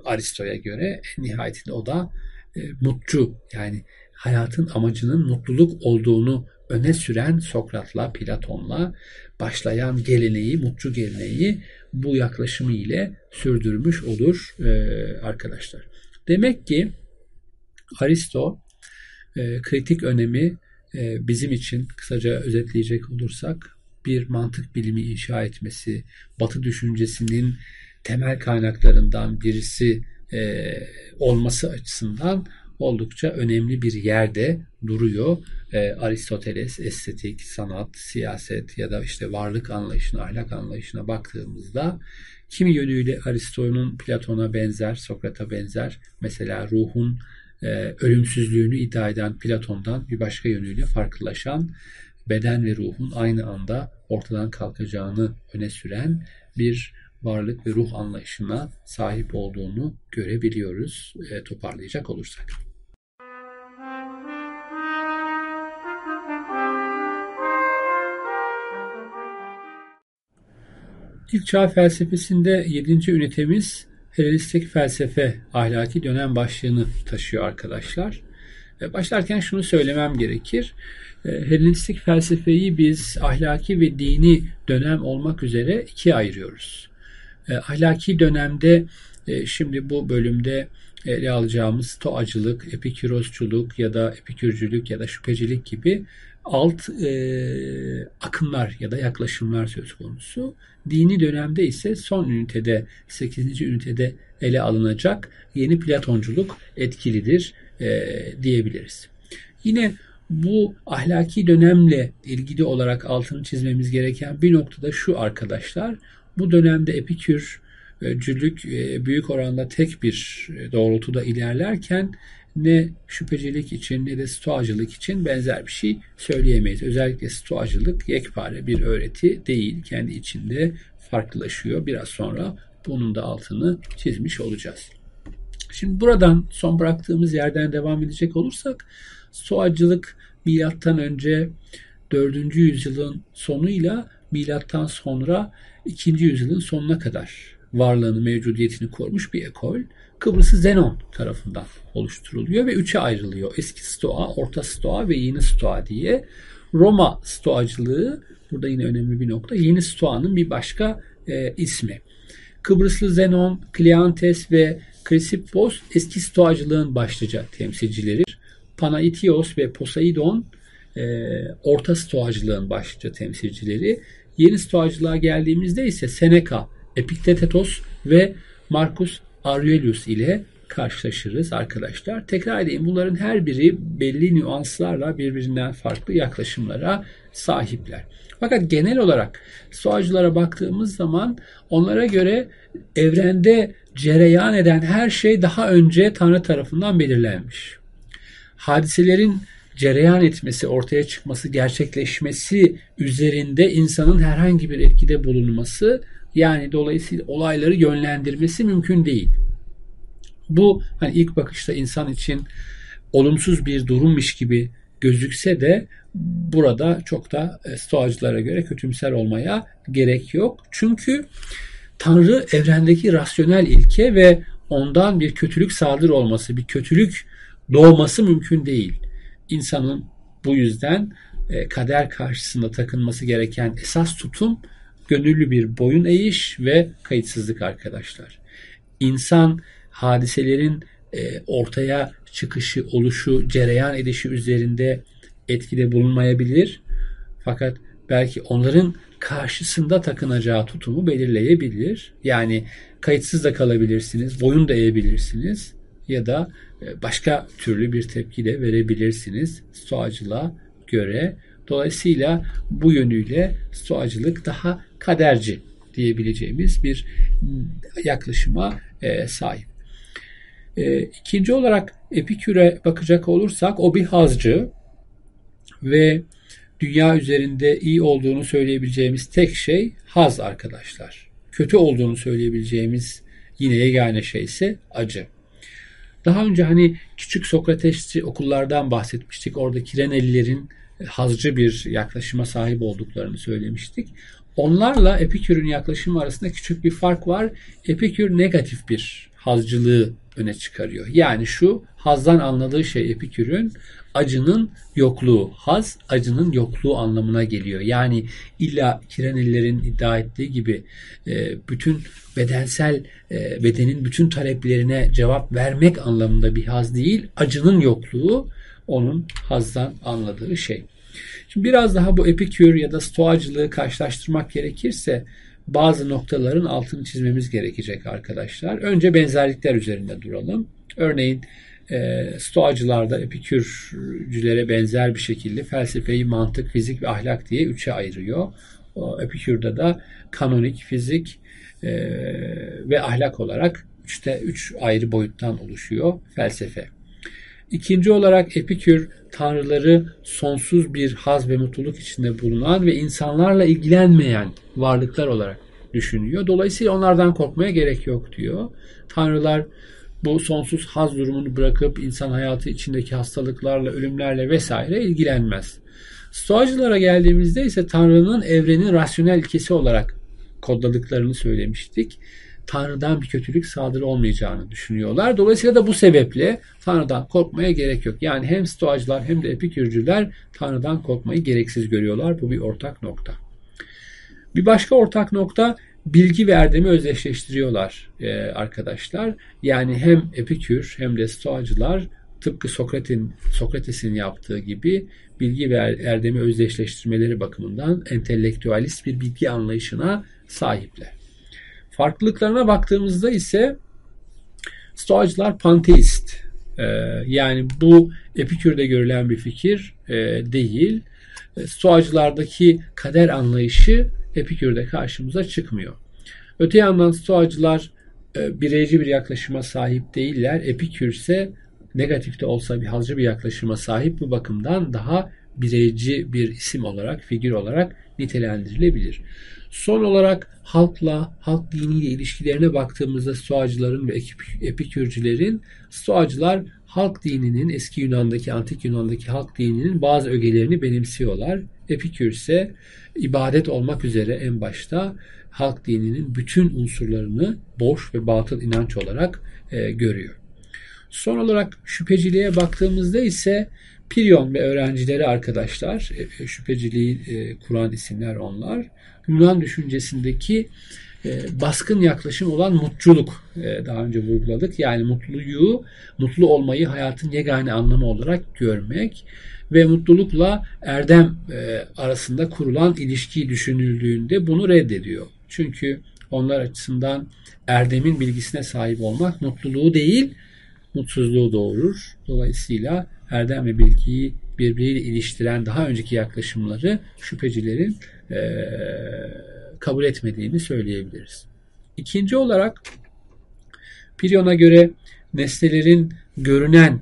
Aristo'ya göre. En nihayetinde o da e, mutlu yani hayatın amacının mutluluk olduğunu öne süren Sokrat'la, Platon'la başlayan geleneği, mutlu geleneği bu yaklaşımı ile sürdürmüş olur e, arkadaşlar. Demek ki Aristo e, kritik önemi e, bizim için kısaca özetleyecek olursak bir mantık bilimi inşa etmesi, Batı düşüncesinin temel kaynaklarından birisi e, olması açısından oldukça önemli bir yerde duruyor. E, Aristoteles estetik, sanat, siyaset ya da işte varlık anlayışına, ahlak anlayışına baktığımızda kimi yönüyle Aristo'nun Platon'a benzer, Sokrat'a benzer. Mesela ruhun e, ölümsüzlüğünü iddia eden Platon'dan bir başka yönüyle farklılaşan beden ve ruhun aynı anda ortadan kalkacağını öne süren bir varlık ve ruh anlayışına sahip olduğunu görebiliyoruz e, toparlayacak olursak. İlk çağ felsefesinde 7. ünitemiz Helenistik felsefe ahlaki dönem başlığını taşıyor arkadaşlar. E, başlarken şunu söylemem gerekir. E, Helenistik felsefeyi biz ahlaki ve dini dönem olmak üzere ikiye ayırıyoruz. E, ahlaki dönemde şimdi bu bölümde ele alacağımız stoacılık, epikürosçuluk ya da epikürcülük ya da şüphecilik gibi alt e, akımlar ya da yaklaşımlar söz konusu. Dini dönemde ise son ünitede 8. ünitede ele alınacak yeni Platonculuk etkilidir e, diyebiliriz. Yine bu ahlaki dönemle ilgili olarak altını çizmemiz gereken bir noktada şu arkadaşlar. Bu dönemde epikürcülük e, büyük oranda tek bir doğrultuda ilerlerken ne şüphecilik için ne de stoacılık için benzer bir şey söyleyemeyiz. Özellikle stoacılık yekpare bir öğreti değil. Kendi içinde farklılaşıyor. Biraz sonra bunun da altını çizmiş olacağız. Şimdi buradan son bıraktığımız yerden devam edecek olursak stoacılık milattan önce 4. yüzyılın sonuyla milattan sonra 2. yüzyılın sonuna kadar varlığını, mevcudiyetini korumuş bir ekol. Kıbrıs'ı Zenon tarafından oluşturuluyor ve üçe ayrılıyor. Eski Stoa, Orta Stoa ve Yeni Stoa diye. Roma Stoacılığı burada yine önemli bir nokta. Yeni Stoa'nın bir başka e, ismi. Kıbrıslı Zenon, Kleantes ve Krisippos eski Stoacılığın başlıca temsilcileri. Panaitios ve Poseidon e, orta Stoacılığın başlıca temsilcileri. Yeni Stoacılığa geldiğimizde ise Seneca, Epiktetos ve Marcus Aurelius ile karşılaşırız arkadaşlar. Tekrar edeyim bunların her biri belli nüanslarla birbirinden farklı yaklaşımlara sahipler. Fakat genel olarak stoacılara baktığımız zaman onlara göre evrende cereyan eden her şey daha önce Tanrı tarafından belirlenmiş. Hadiselerin cereyan etmesi, ortaya çıkması, gerçekleşmesi üzerinde insanın herhangi bir etkide bulunması yani dolayısıyla olayları yönlendirmesi mümkün değil. Bu hani ilk bakışta insan için olumsuz bir durummuş gibi gözükse de burada çok da e, stoacılara göre kötümser olmaya gerek yok. Çünkü Tanrı evrendeki rasyonel ilke ve ondan bir kötülük sadır olması, bir kötülük doğması mümkün değil. İnsanın bu yüzden e, kader karşısında takınması gereken esas tutum gönüllü bir boyun eğiş ve kayıtsızlık arkadaşlar. İnsan hadiselerin e, ortaya çıkışı, oluşu, cereyan edişi üzerinde etkide bulunmayabilir. Fakat belki onların karşısında takınacağı tutumu belirleyebilir. Yani kayıtsız da kalabilirsiniz, boyun da eğebilirsiniz ya da e, başka türlü bir tepki de verebilirsiniz stoacılığa göre. Dolayısıyla bu yönüyle stoacılık daha kaderci diyebileceğimiz bir yaklaşıma e, sahip. E, ikinci olarak Epikür'e bakacak olursak o bir hazcı ve dünya üzerinde iyi olduğunu söyleyebileceğimiz tek şey haz arkadaşlar. Kötü olduğunu söyleyebileceğimiz yine yegane şey ise acı. Daha önce hani küçük Sokratesçi okullardan bahsetmiştik. Orada Kirenelilerin hazcı bir yaklaşıma sahip olduklarını söylemiştik. Onlarla Epikür'ün yaklaşımı arasında küçük bir fark var. Epikür negatif bir hazcılığı öne çıkarıyor. Yani şu hazdan anladığı şey Epikür'ün acının yokluğu. Haz acının yokluğu anlamına geliyor. Yani illa Kirenelilerin iddia ettiği gibi e, bütün bedensel e, bedenin bütün taleplerine cevap vermek anlamında bir haz değil. Acının yokluğu onun hazdan anladığı şey. Şimdi biraz daha bu epikür ya da stoacılığı karşılaştırmak gerekirse bazı noktaların altını çizmemiz gerekecek arkadaşlar. Önce benzerlikler üzerinde duralım. Örneğin e, stoacılarda epikürcülere benzer bir şekilde felsefeyi mantık, fizik ve ahlak diye üçe ayırıyor. O epikürde de kanonik, fizik e, ve ahlak olarak üçte üç ayrı boyuttan oluşuyor felsefe. İkinci olarak Epikür tanrıları sonsuz bir haz ve mutluluk içinde bulunan ve insanlarla ilgilenmeyen varlıklar olarak düşünüyor. Dolayısıyla onlardan korkmaya gerek yok diyor. Tanrılar bu sonsuz haz durumunu bırakıp insan hayatı içindeki hastalıklarla, ölümlerle vesaire ilgilenmez. Stoacılara geldiğimizde ise Tanrı'nın evrenin rasyonel ilkesi olarak kodladıklarını söylemiştik. Tanrı'dan bir kötülük saldırı olmayacağını düşünüyorlar. Dolayısıyla da bu sebeple Tanrı'dan korkmaya gerek yok. Yani hem stoacılar hem de epikürcüler Tanrı'dan korkmayı gereksiz görüyorlar. Bu bir ortak nokta. Bir başka ortak nokta bilgi ve erdemi özdeşleştiriyorlar e, arkadaşlar. Yani hem epikür hem de stoacılar tıpkı Sokrat'in Sokrates'in yaptığı gibi bilgi ve er, erdemi özdeşleştirmeleri bakımından entelektüalist bir bilgi anlayışına sahipler. Farklılıklarına baktığımızda ise Stoacılar panteist. Ee, yani bu Epikür'de görülen bir fikir e, değil. E, Stoacılardaki kader anlayışı Epikür'de karşımıza çıkmıyor. Öte yandan Stoacılar e, bireyci bir yaklaşıma sahip değiller. Epikür ise negatifte olsa bir halcı bir yaklaşıma sahip bu bakımdan daha bireyci bir isim olarak, figür olarak nitelendirilebilir. Son olarak halkla, halk diniyle ilişkilerine baktığımızda Stoacıların ve Epikürcülerin Stoacılar halk dininin eski Yunan'daki, antik Yunan'daki halk dininin bazı ögelerini benimsiyorlar. Epikür ise ibadet olmak üzere en başta halk dininin bütün unsurlarını boş ve batıl inanç olarak e, görüyor. Son olarak şüpheciliğe baktığımızda ise Piryon ve öğrencileri arkadaşlar, e, şüpheciliği e, kuran isimler onlar. Yunan düşüncesindeki e, baskın yaklaşım olan mutluluk daha önce vurguladık. Yani mutluluğu, mutlu olmayı hayatın yegane anlamı olarak görmek ve mutlulukla erdem arasında kurulan ilişkiyi düşünüldüğünde bunu reddediyor. Çünkü onlar açısından erdemin bilgisine sahip olmak mutluluğu değil, mutsuzluğu doğurur. Dolayısıyla erdem ve bilgiyi birbiriyle iliştiren daha önceki yaklaşımları şüphecilerin e, kabul etmediğini söyleyebiliriz. İkinci olarak Piryon'a göre nesnelerin görünen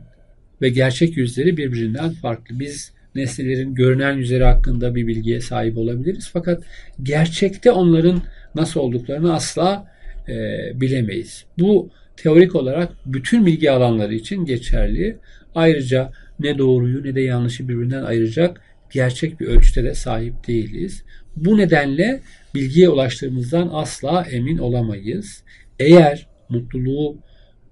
ve gerçek yüzleri birbirinden farklı. Biz nesnelerin görünen yüzleri hakkında bir bilgiye sahip olabiliriz. Fakat gerçekte onların nasıl olduklarını asla e, bilemeyiz. Bu teorik olarak bütün bilgi alanları için geçerli. Ayrıca ne doğruyu ne de yanlışı birbirinden ayıracak gerçek bir ölçüde de sahip değiliz. Bu nedenle bilgiye ulaştığımızdan asla emin olamayız. Eğer mutluluğu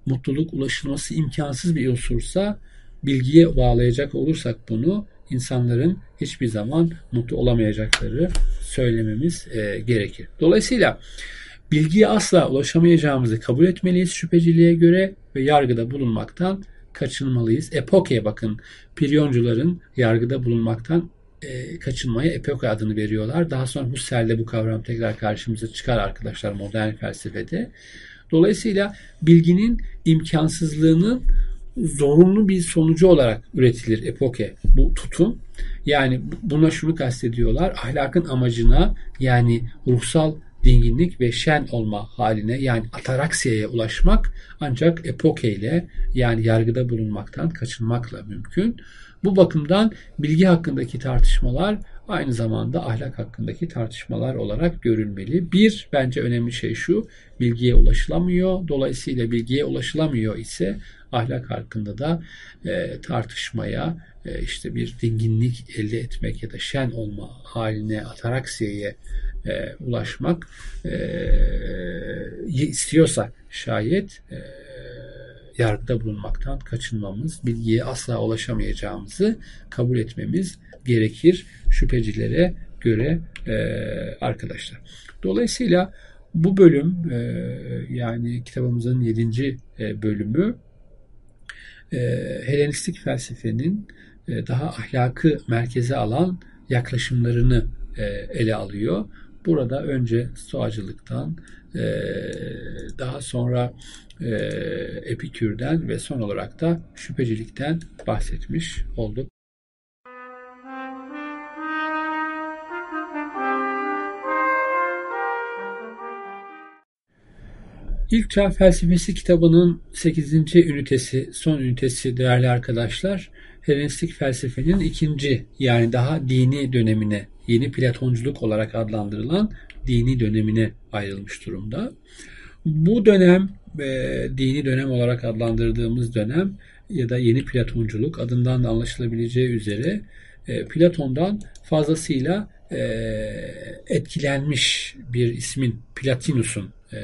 mutluluk ulaşılması imkansız bir unsursa bilgiye bağlayacak olursak bunu insanların hiçbir zaman mutlu olamayacakları söylememiz e, gerekir. Dolayısıyla bilgiye asla ulaşamayacağımızı kabul etmeliyiz şüpheciliğe göre ve yargıda bulunmaktan kaçınmalıyız. Epoke'ye bakın. Piryoncuların yargıda bulunmaktan e, kaçınmaya epoke adını veriyorlar. Daha sonra Husserl'de bu kavram tekrar karşımıza çıkar arkadaşlar modern felsefede. Dolayısıyla bilginin imkansızlığının zorunlu bir sonucu olarak üretilir epoke bu tutum. Yani buna şunu kastediyorlar. Ahlakın amacına yani ruhsal dinginlik ve şen olma haline yani ataraksiyaya ulaşmak ancak epoke ile yani yargıda bulunmaktan kaçınmakla mümkün. Bu bakımdan bilgi hakkındaki tartışmalar aynı zamanda ahlak hakkındaki tartışmalar olarak görülmeli. Bir, bence önemli şey şu, bilgiye ulaşılamıyor. Dolayısıyla bilgiye ulaşılamıyor ise ahlak hakkında da e, tartışmaya, e, işte bir dinginlik elde etmek ya da şen olma haline, ataraksiyeye e, ulaşmak e, istiyorsak şayet e, yargıda bulunmaktan kaçınmamız, bilgiye asla ulaşamayacağımızı kabul etmemiz gerekir şüphecilere göre e, arkadaşlar. Dolayısıyla bu bölüm e, yani kitabımızın 7. E, bölümü e, Helenistik felsefenin e, daha ahlakı merkeze alan yaklaşımlarını e, ele alıyor. Burada önce stoacılıktan, e, daha sonra e, epikürden ve son olarak da şüphecilikten bahsetmiş olduk. İlk Çağ Felsefesi kitabının 8. ünitesi, son ünitesi değerli arkadaşlar, Helenistik felsefenin ikinci yani daha dini dönemine, yeni Platonculuk olarak adlandırılan dini dönemine ayrılmış durumda. Bu dönem e, dini dönem olarak adlandırdığımız dönem ya da yeni Platonculuk adından da anlaşılabileceği üzere e, Platon'dan fazlasıyla e, etkilenmiş bir ismin Platinus'un e,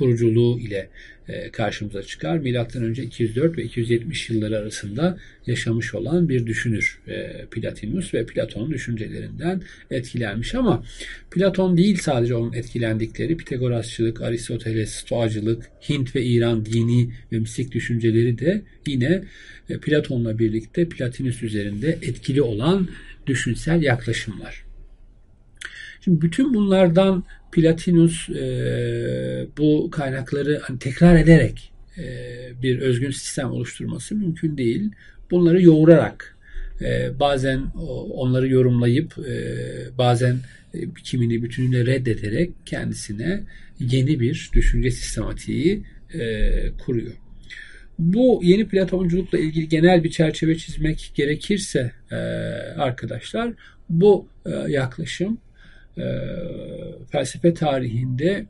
kuruculuğu ile e, karşımıza çıkar. Milattan önce 204 ve 270 yılları arasında yaşamış olan bir düşünür e, Platinus ve Platon'un düşüncelerinden etkilenmiş ama Platon değil sadece onun etkilendikleri Pitagorasçılık, Aristoteles, Stoacılık, Hint ve İran dini ve mistik düşünceleri de yine e, Platon'la birlikte Platinus üzerinde etkili olan düşünsel yaklaşımlar. Şimdi bütün bunlardan Platinus e, bu kaynakları hani tekrar ederek e, bir özgün sistem oluşturması mümkün değil. Bunları yoğurarak e, bazen onları yorumlayıp e, bazen e, kimini bütünüyle reddederek kendisine yeni bir düşünce sistematiği e, kuruyor. Bu yeni Platonculukla ilgili genel bir çerçeve çizmek gerekirse e, arkadaşlar bu e, yaklaşım e, felsefe tarihinde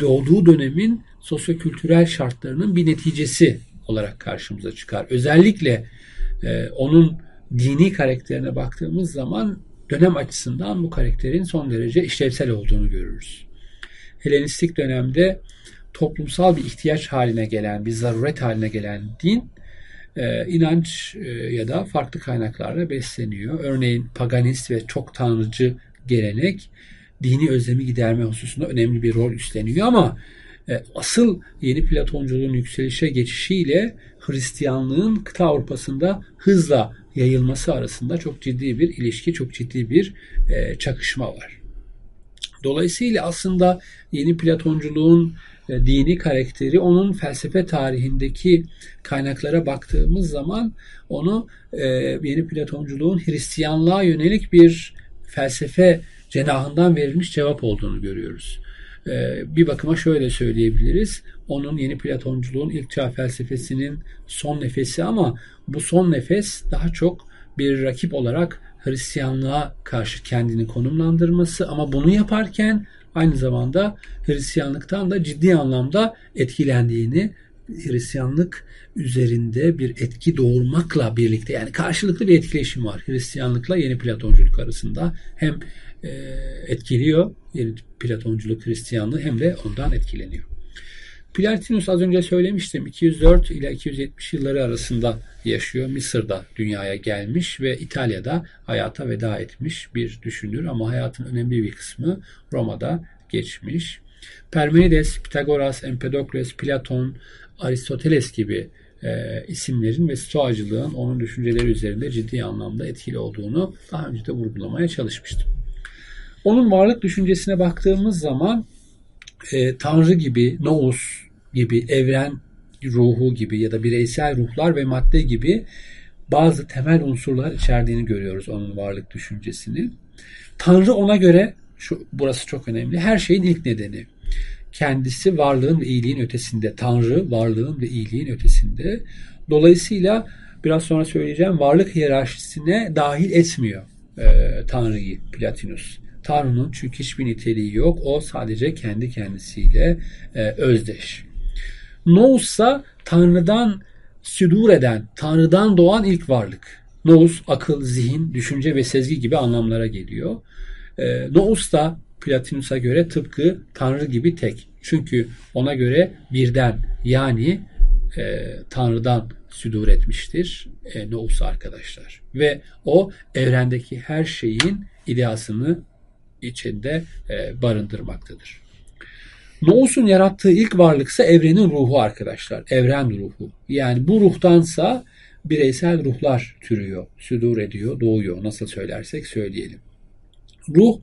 doğduğu dönemin sosyokültürel şartlarının bir neticesi olarak karşımıza çıkar. Özellikle e, onun dini karakterine baktığımız zaman dönem açısından bu karakterin son derece işlevsel olduğunu görürüz. Helenistik dönemde toplumsal bir ihtiyaç haline gelen, bir zaruret haline gelen din e, inanç e, ya da farklı kaynaklarla besleniyor. Örneğin paganist ve çok tanrıcı gelenek dini özlemi giderme hususunda önemli bir rol üstleniyor ama e, asıl yeni Platonculuğun yükselişe geçişiyle Hristiyanlığın kıta Avrupa'sında hızla yayılması arasında çok ciddi bir ilişki, çok ciddi bir e, çakışma var. Dolayısıyla aslında yeni Platonculuğun e, dini karakteri onun felsefe tarihindeki kaynaklara baktığımız zaman onu e, yeni Platonculuğun Hristiyanlığa yönelik bir felsefe cenahından verilmiş cevap olduğunu görüyoruz. E, bir bakıma şöyle söyleyebiliriz. Onun yeni Platonculuğun ilk çağ felsefesinin son nefesi ama bu son nefes daha çok bir rakip olarak Hristiyanlığa karşı kendini konumlandırması ama bunu yaparken aynı zamanda Hristiyanlıktan da ciddi anlamda etkilendiğini Hristiyanlık üzerinde bir etki doğurmakla birlikte yani karşılıklı bir etkileşim var Hristiyanlıkla yeni Platonculuk arasında. Hem e, etkiliyor yeni Platonculuk Hristiyanlığı hem de ondan etkileniyor. Plotinus az önce söylemiştim 204 ile 270 yılları arasında yaşıyor. Mısır'da dünyaya gelmiş ve İtalya'da hayata veda etmiş bir düşünür ama hayatın önemli bir kısmı Roma'da geçmiş. Parmenides, Pitagoras, Empedokles, Platon, Aristoteles gibi e, isimlerin ve stoacılığın onun düşünceleri üzerinde ciddi anlamda etkili olduğunu daha önce de vurgulamaya çalışmıştım. Onun varlık düşüncesine baktığımız zaman e, Tanrı gibi, Nous gibi, evren ruhu gibi ya da bireysel ruhlar ve madde gibi bazı temel unsurlar içerdiğini görüyoruz onun varlık düşüncesini. Tanrı ona göre, şu burası çok önemli, her şeyin ilk nedeni. Kendisi varlığın ve iyiliğin ötesinde. Tanrı varlığın ve iyiliğin ötesinde. Dolayısıyla biraz sonra söyleyeceğim varlık hiyerarşisine dahil etmiyor e, Tanrı'yı Platinus. Tanrı'nın çünkü hiçbir niteliği yok. O sadece kendi kendisiyle e, özdeş. Nous Tanrı'dan südur eden, Tanrı'dan doğan ilk varlık. Nous, akıl, zihin, düşünce ve sezgi gibi anlamlara geliyor. E, nous da Platinus'a göre tıpkı Tanrı gibi tek. Çünkü ona göre birden yani e, Tanrı'dan südur etmiştir e, Nous arkadaşlar. Ve o evrendeki her şeyin ideasını içinde e, barındırmaktadır. Nous'un yarattığı ilk varlıksa evrenin ruhu arkadaşlar. Evren ruhu. Yani bu ruhtansa bireysel ruhlar türüyor, südur ediyor, doğuyor. Nasıl söylersek söyleyelim. Ruh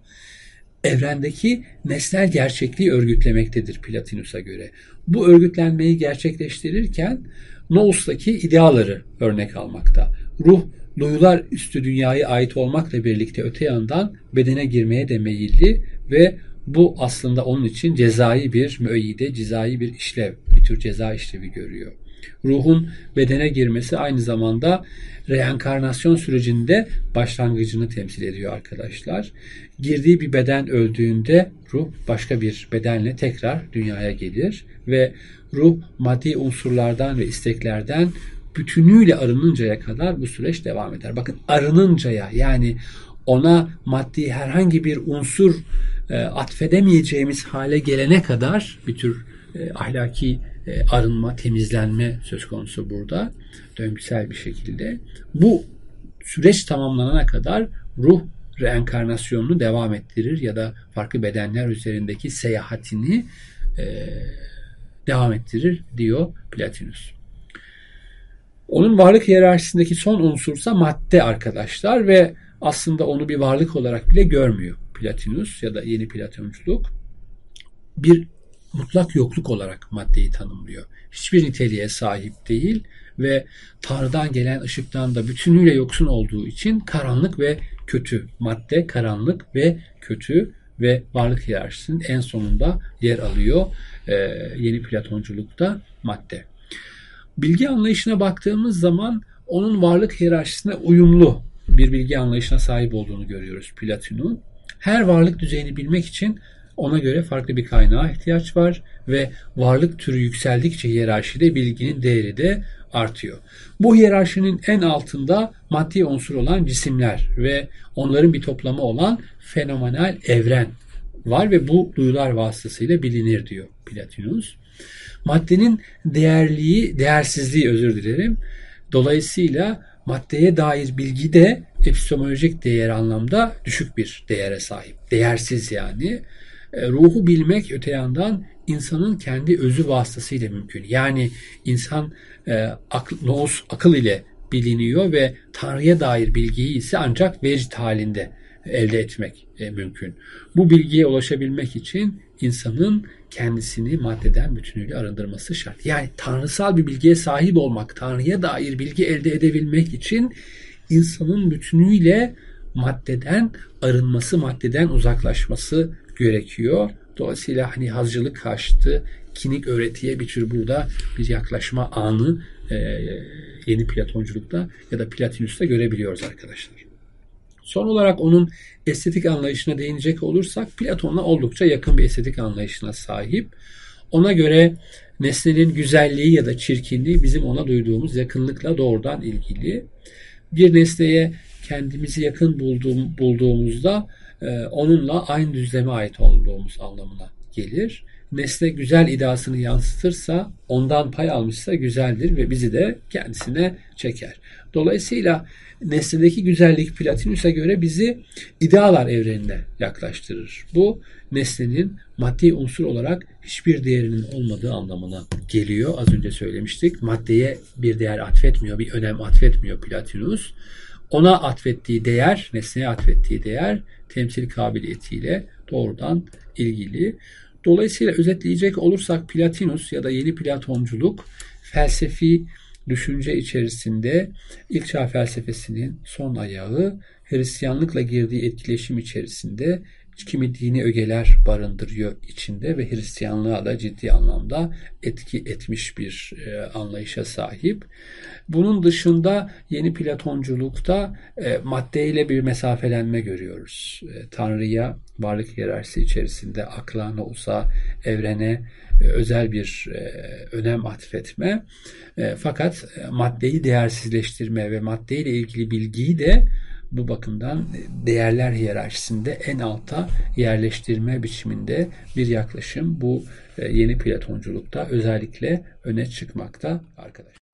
evrendeki nesnel gerçekliği örgütlemektedir Platinus'a göre. Bu örgütlenmeyi gerçekleştirirken Nous'taki ideaları örnek almakta. Ruh duyular üstü dünyaya ait olmakla birlikte öte yandan bedene girmeye de meyilli ve bu aslında onun için cezai bir müeyyide, cezai bir işlev, bir tür ceza işlevi görüyor. Ruhun bedene girmesi aynı zamanda reenkarnasyon sürecinde başlangıcını temsil ediyor arkadaşlar. Girdiği bir beden öldüğünde ruh başka bir bedenle tekrar dünyaya gelir ve ruh maddi unsurlardan ve isteklerden bütünüyle arınıncaya kadar bu süreç devam eder. Bakın arınıncaya yani ona maddi herhangi bir unsur e, atfedemeyeceğimiz hale gelene kadar bir tür e, ahlaki arınma, temizlenme söz konusu burada döngüsel bir şekilde. Bu süreç tamamlanana kadar ruh reenkarnasyonunu devam ettirir ya da farklı bedenler üzerindeki seyahatini e, devam ettirir diyor Platinus. Onun varlık hiyerarşisindeki son unsursa madde arkadaşlar ve aslında onu bir varlık olarak bile görmüyor Platinus ya da yeni Platonculuk. Bir mutlak yokluk olarak maddeyi tanımlıyor. Hiçbir niteliğe sahip değil ve Tanrı'dan gelen ışıktan da bütünüyle yoksun olduğu için karanlık ve kötü. Madde karanlık ve kötü ve varlık hiyerarşisinin en sonunda yer alıyor ee, yeni Platonculukta madde. Bilgi anlayışına baktığımız zaman onun varlık hiyerarşisine uyumlu bir bilgi anlayışına sahip olduğunu görüyoruz Platon'un. Her varlık düzeyini bilmek için ona göre farklı bir kaynağa ihtiyaç var ve varlık türü yükseldikçe hiyerarşide bilginin değeri de artıyor. Bu hiyerarşinin en altında maddi unsur olan cisimler ve onların bir toplamı olan fenomenal evren var ve bu duyular vasıtasıyla bilinir diyor Platinus. Maddenin değerliği, değersizliği özür dilerim. Dolayısıyla maddeye dair bilgi de epistemolojik değer anlamda düşük bir değere sahip. Değersiz yani. E, ruhu bilmek öte yandan insanın kendi özü vasıtasıyla mümkün. Yani insan e, akl, nous, akıl ile biliniyor ve Tanrı'ya dair bilgiyi ise ancak vecd halinde elde etmek e, mümkün. Bu bilgiye ulaşabilmek için insanın kendisini maddeden bütünüyle arındırması şart. Yani tanrısal bir bilgiye sahip olmak, Tanrı'ya dair bilgi elde edebilmek için insanın bütünüyle maddeden arınması, maddeden uzaklaşması gerekiyor. Dolayısıyla hani hazcılık karşıtı kinik öğretiye bir tür burada bir yaklaşma anı e, yeni Platonculukta ya da Platinus'ta görebiliyoruz arkadaşlar. Son olarak onun estetik anlayışına değinecek olursak Platon'la oldukça yakın bir estetik anlayışına sahip. Ona göre nesnenin güzelliği ya da çirkinliği bizim ona duyduğumuz yakınlıkla doğrudan ilgili. Bir nesneye kendimizi yakın bulduğum, bulduğumuzda onunla aynı düzleme ait olduğumuz anlamına gelir. Nesne güzel iddiasını yansıtırsa, ondan pay almışsa güzeldir ve bizi de kendisine çeker. Dolayısıyla nesnedeki güzellik Platinus'a göre bizi idealar evrenine yaklaştırır. Bu nesnenin maddi unsur olarak hiçbir değerinin olmadığı anlamına geliyor. Az önce söylemiştik. Maddeye bir değer atfetmiyor, bir önem atfetmiyor Platinus. Ona atfettiği değer, nesneye atfettiği değer temsil kabiliyetiyle doğrudan ilgili. Dolayısıyla özetleyecek olursak Platinus ya da yeni Platonculuk felsefi düşünce içerisinde ilk çağ felsefesinin son ayağı Hristiyanlıkla girdiği etkileşim içerisinde kimi dini ögeler barındırıyor içinde ve Hristiyanlığa da ciddi anlamda etki etmiş bir e, anlayışa sahip. Bunun dışında yeni Platonculukta e, maddeyle bir mesafelenme görüyoruz. E, Tanrı'ya varlık hiyerarşisi içerisinde akla, nausa, evrene e, özel bir e, önem atfetme. E, fakat e, maddeyi değersizleştirme ve maddeyle ilgili bilgiyi de bu bakımdan değerler hiyerarşisinde en alta yerleştirme biçiminde bir yaklaşım bu e, yeni Platonculukta özellikle öne çıkmakta arkadaşlar.